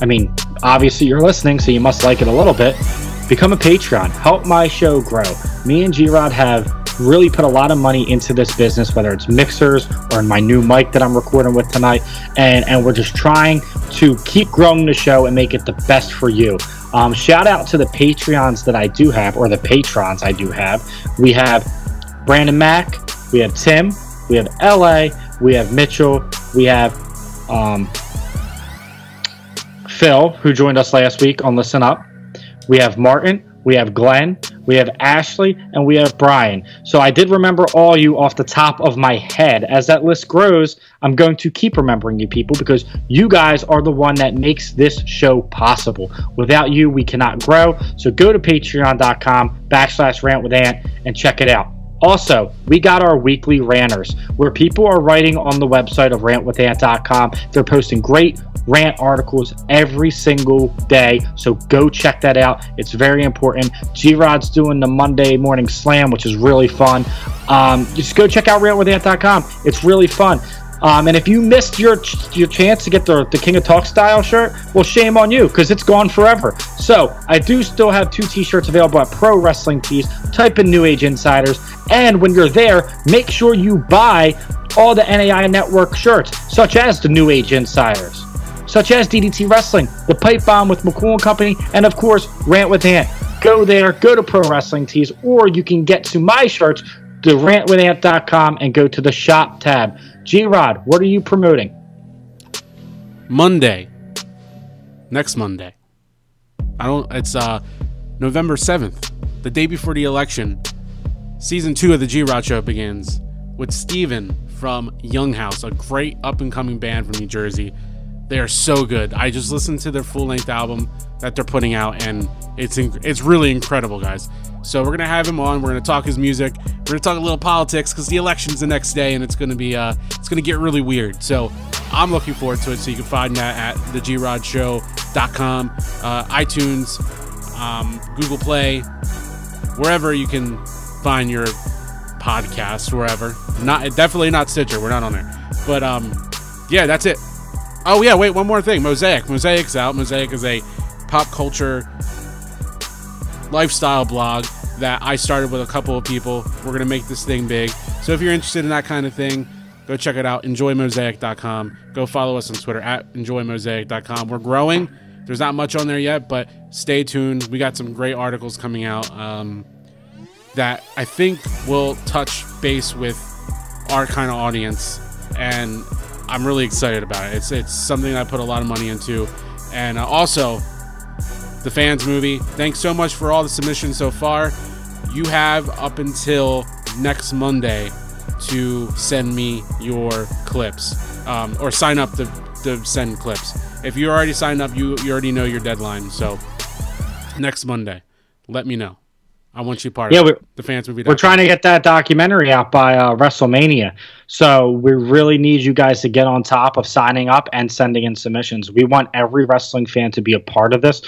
S4: I mean, obviously you're listening, so you must like it a little bit. Become a Patreon. Help my show grow. Me and G Rod have really put a lot of money into this business, whether it's mixers or in my new mic that I'm recording with tonight. And, and we're just trying to keep growing the show and make it the best for you. Um, shout out to the Patreons that I do have, or the patrons I do have. We have Brandon Mack, we have Tim, we have LA, we have Mitchell, we have um, Phil, who joined us last week on Listen Up. We have Martin, we have Glenn, we have Ashley, and we have Brian. So I did remember all you off the top of my head. As that list grows, I'm going to keep remembering you people because you guys are the one that makes this show possible. Without you, we cannot grow. So go to patreon.com backslash rant with Ant and check it out. Also, we got our weekly ranters where people are writing on the website of rantwithant.com. They're posting great rant articles every single day. So go check that out. It's very important. G Rod's doing the Monday morning slam, which is really fun. Um, just go check out rantwithant.com. It's really fun. Um, and if you missed your your chance to get the, the King of Talk style shirt, well, shame on you because it's gone forever. So I do still have two t-shirts available at Pro Wrestling Tees. Type in New Age Insiders, and when you're there, make sure you buy all the NAI Network shirts, such as the New Age Insiders, such as DDT Wrestling, the Pipe Bomb with McCool and Company, and of course Rant with Ant. Go there, go to Pro Wrestling Tees, or you can get to my shirts to rantwithant.com and go to the shop tab. G Rod, what are you promoting?
S5: Monday. Next Monday. I don't it's uh November 7th, the day before the election. Season 2 of the G Rod show begins with Steven from Young House, a great up and coming band from New Jersey. They are so good. I just listened to their full length album that they're putting out, and it's inc- it's really incredible, guys. So we're gonna have him on. We're gonna talk his music. We're gonna talk a little politics because the election's the next day, and it's gonna be uh it's gonna get really weird. So I'm looking forward to it. So you can find that at thegrodshow.com, uh, iTunes, um, Google Play, wherever you can find your podcast, wherever. Not definitely not Stitcher. We're not on there. But um, yeah, that's it. Oh yeah, wait, one more thing. Mosaic. Mosaic's out. Mosaic is a pop culture lifestyle blog that I started with a couple of people. We're gonna make this thing big. So if you're interested in that kind of thing, go check it out. EnjoyMosaic.com. Go follow us on Twitter at EnjoyMosaic.com. We're growing. There's not much on there yet, but stay tuned. We got some great articles coming out um, that I think will touch base with our kind of audience, and I'm really excited about it. It's it's something I put a lot of money into, and uh, also the fans movie. Thanks so much for all the submissions so far. You have up until next Monday to send me your clips um, or sign up to, to send clips. If you already signed up, you, you already know your deadline. So next Monday, let me know. I want you part
S4: Yeah,
S5: of the fans movie.
S4: We're trying to get that documentary out by uh, WrestleMania. So we really need you guys to get on top of signing up and sending in submissions. We want every wrestling fan to be a part of this.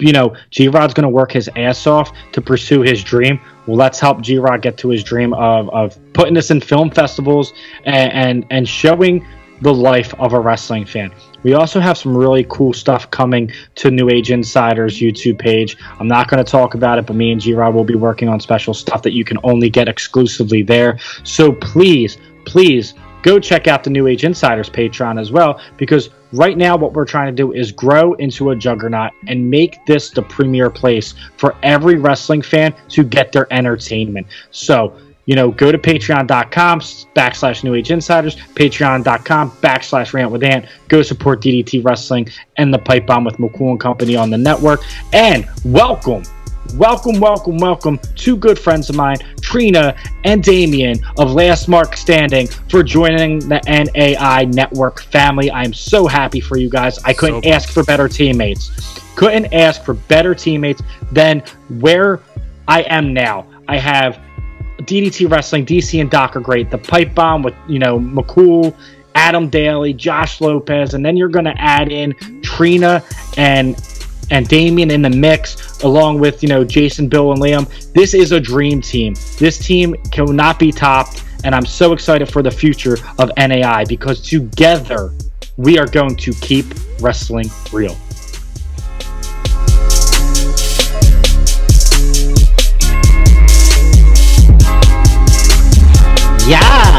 S4: You know, G Rod's going to work his ass off to pursue his dream. Well, let's help G Rod get to his dream of, of putting this in film festivals and, and, and showing the life of a wrestling fan. We also have some really cool stuff coming to New Age Insiders YouTube page. I'm not going to talk about it, but me and G Rod will be working on special stuff that you can only get exclusively there. So please, please go check out the New Age Insiders Patreon as well, because right now what we're trying to do is grow into a juggernaut and make this the premier place for every wrestling fan to get their entertainment. So you know, go to patreon.com backslash new age insiders, patreon.com backslash rant with ant. Go support DDT Wrestling and the Pipe Bomb with McCool and Company on the network. And welcome, welcome, welcome, welcome two good friends of mine, Trina and Damien of Last Mark Standing, for joining the NAI network family. I'm so happy for you guys. I couldn't
S5: So-
S4: ask for better teammates. Couldn't ask for better teammates than where I am now. I have DDT Wrestling, DC and Doc are great. The Pipe Bomb with, you know, McCool, Adam Daly, Josh Lopez, and then you're going to add in Trina and and Damien in the mix, along with, you know, Jason, Bill, and Liam. This is a dream team. This team cannot be topped, and I'm so excited for the future of NAI because together we are going to keep wrestling real. Ja!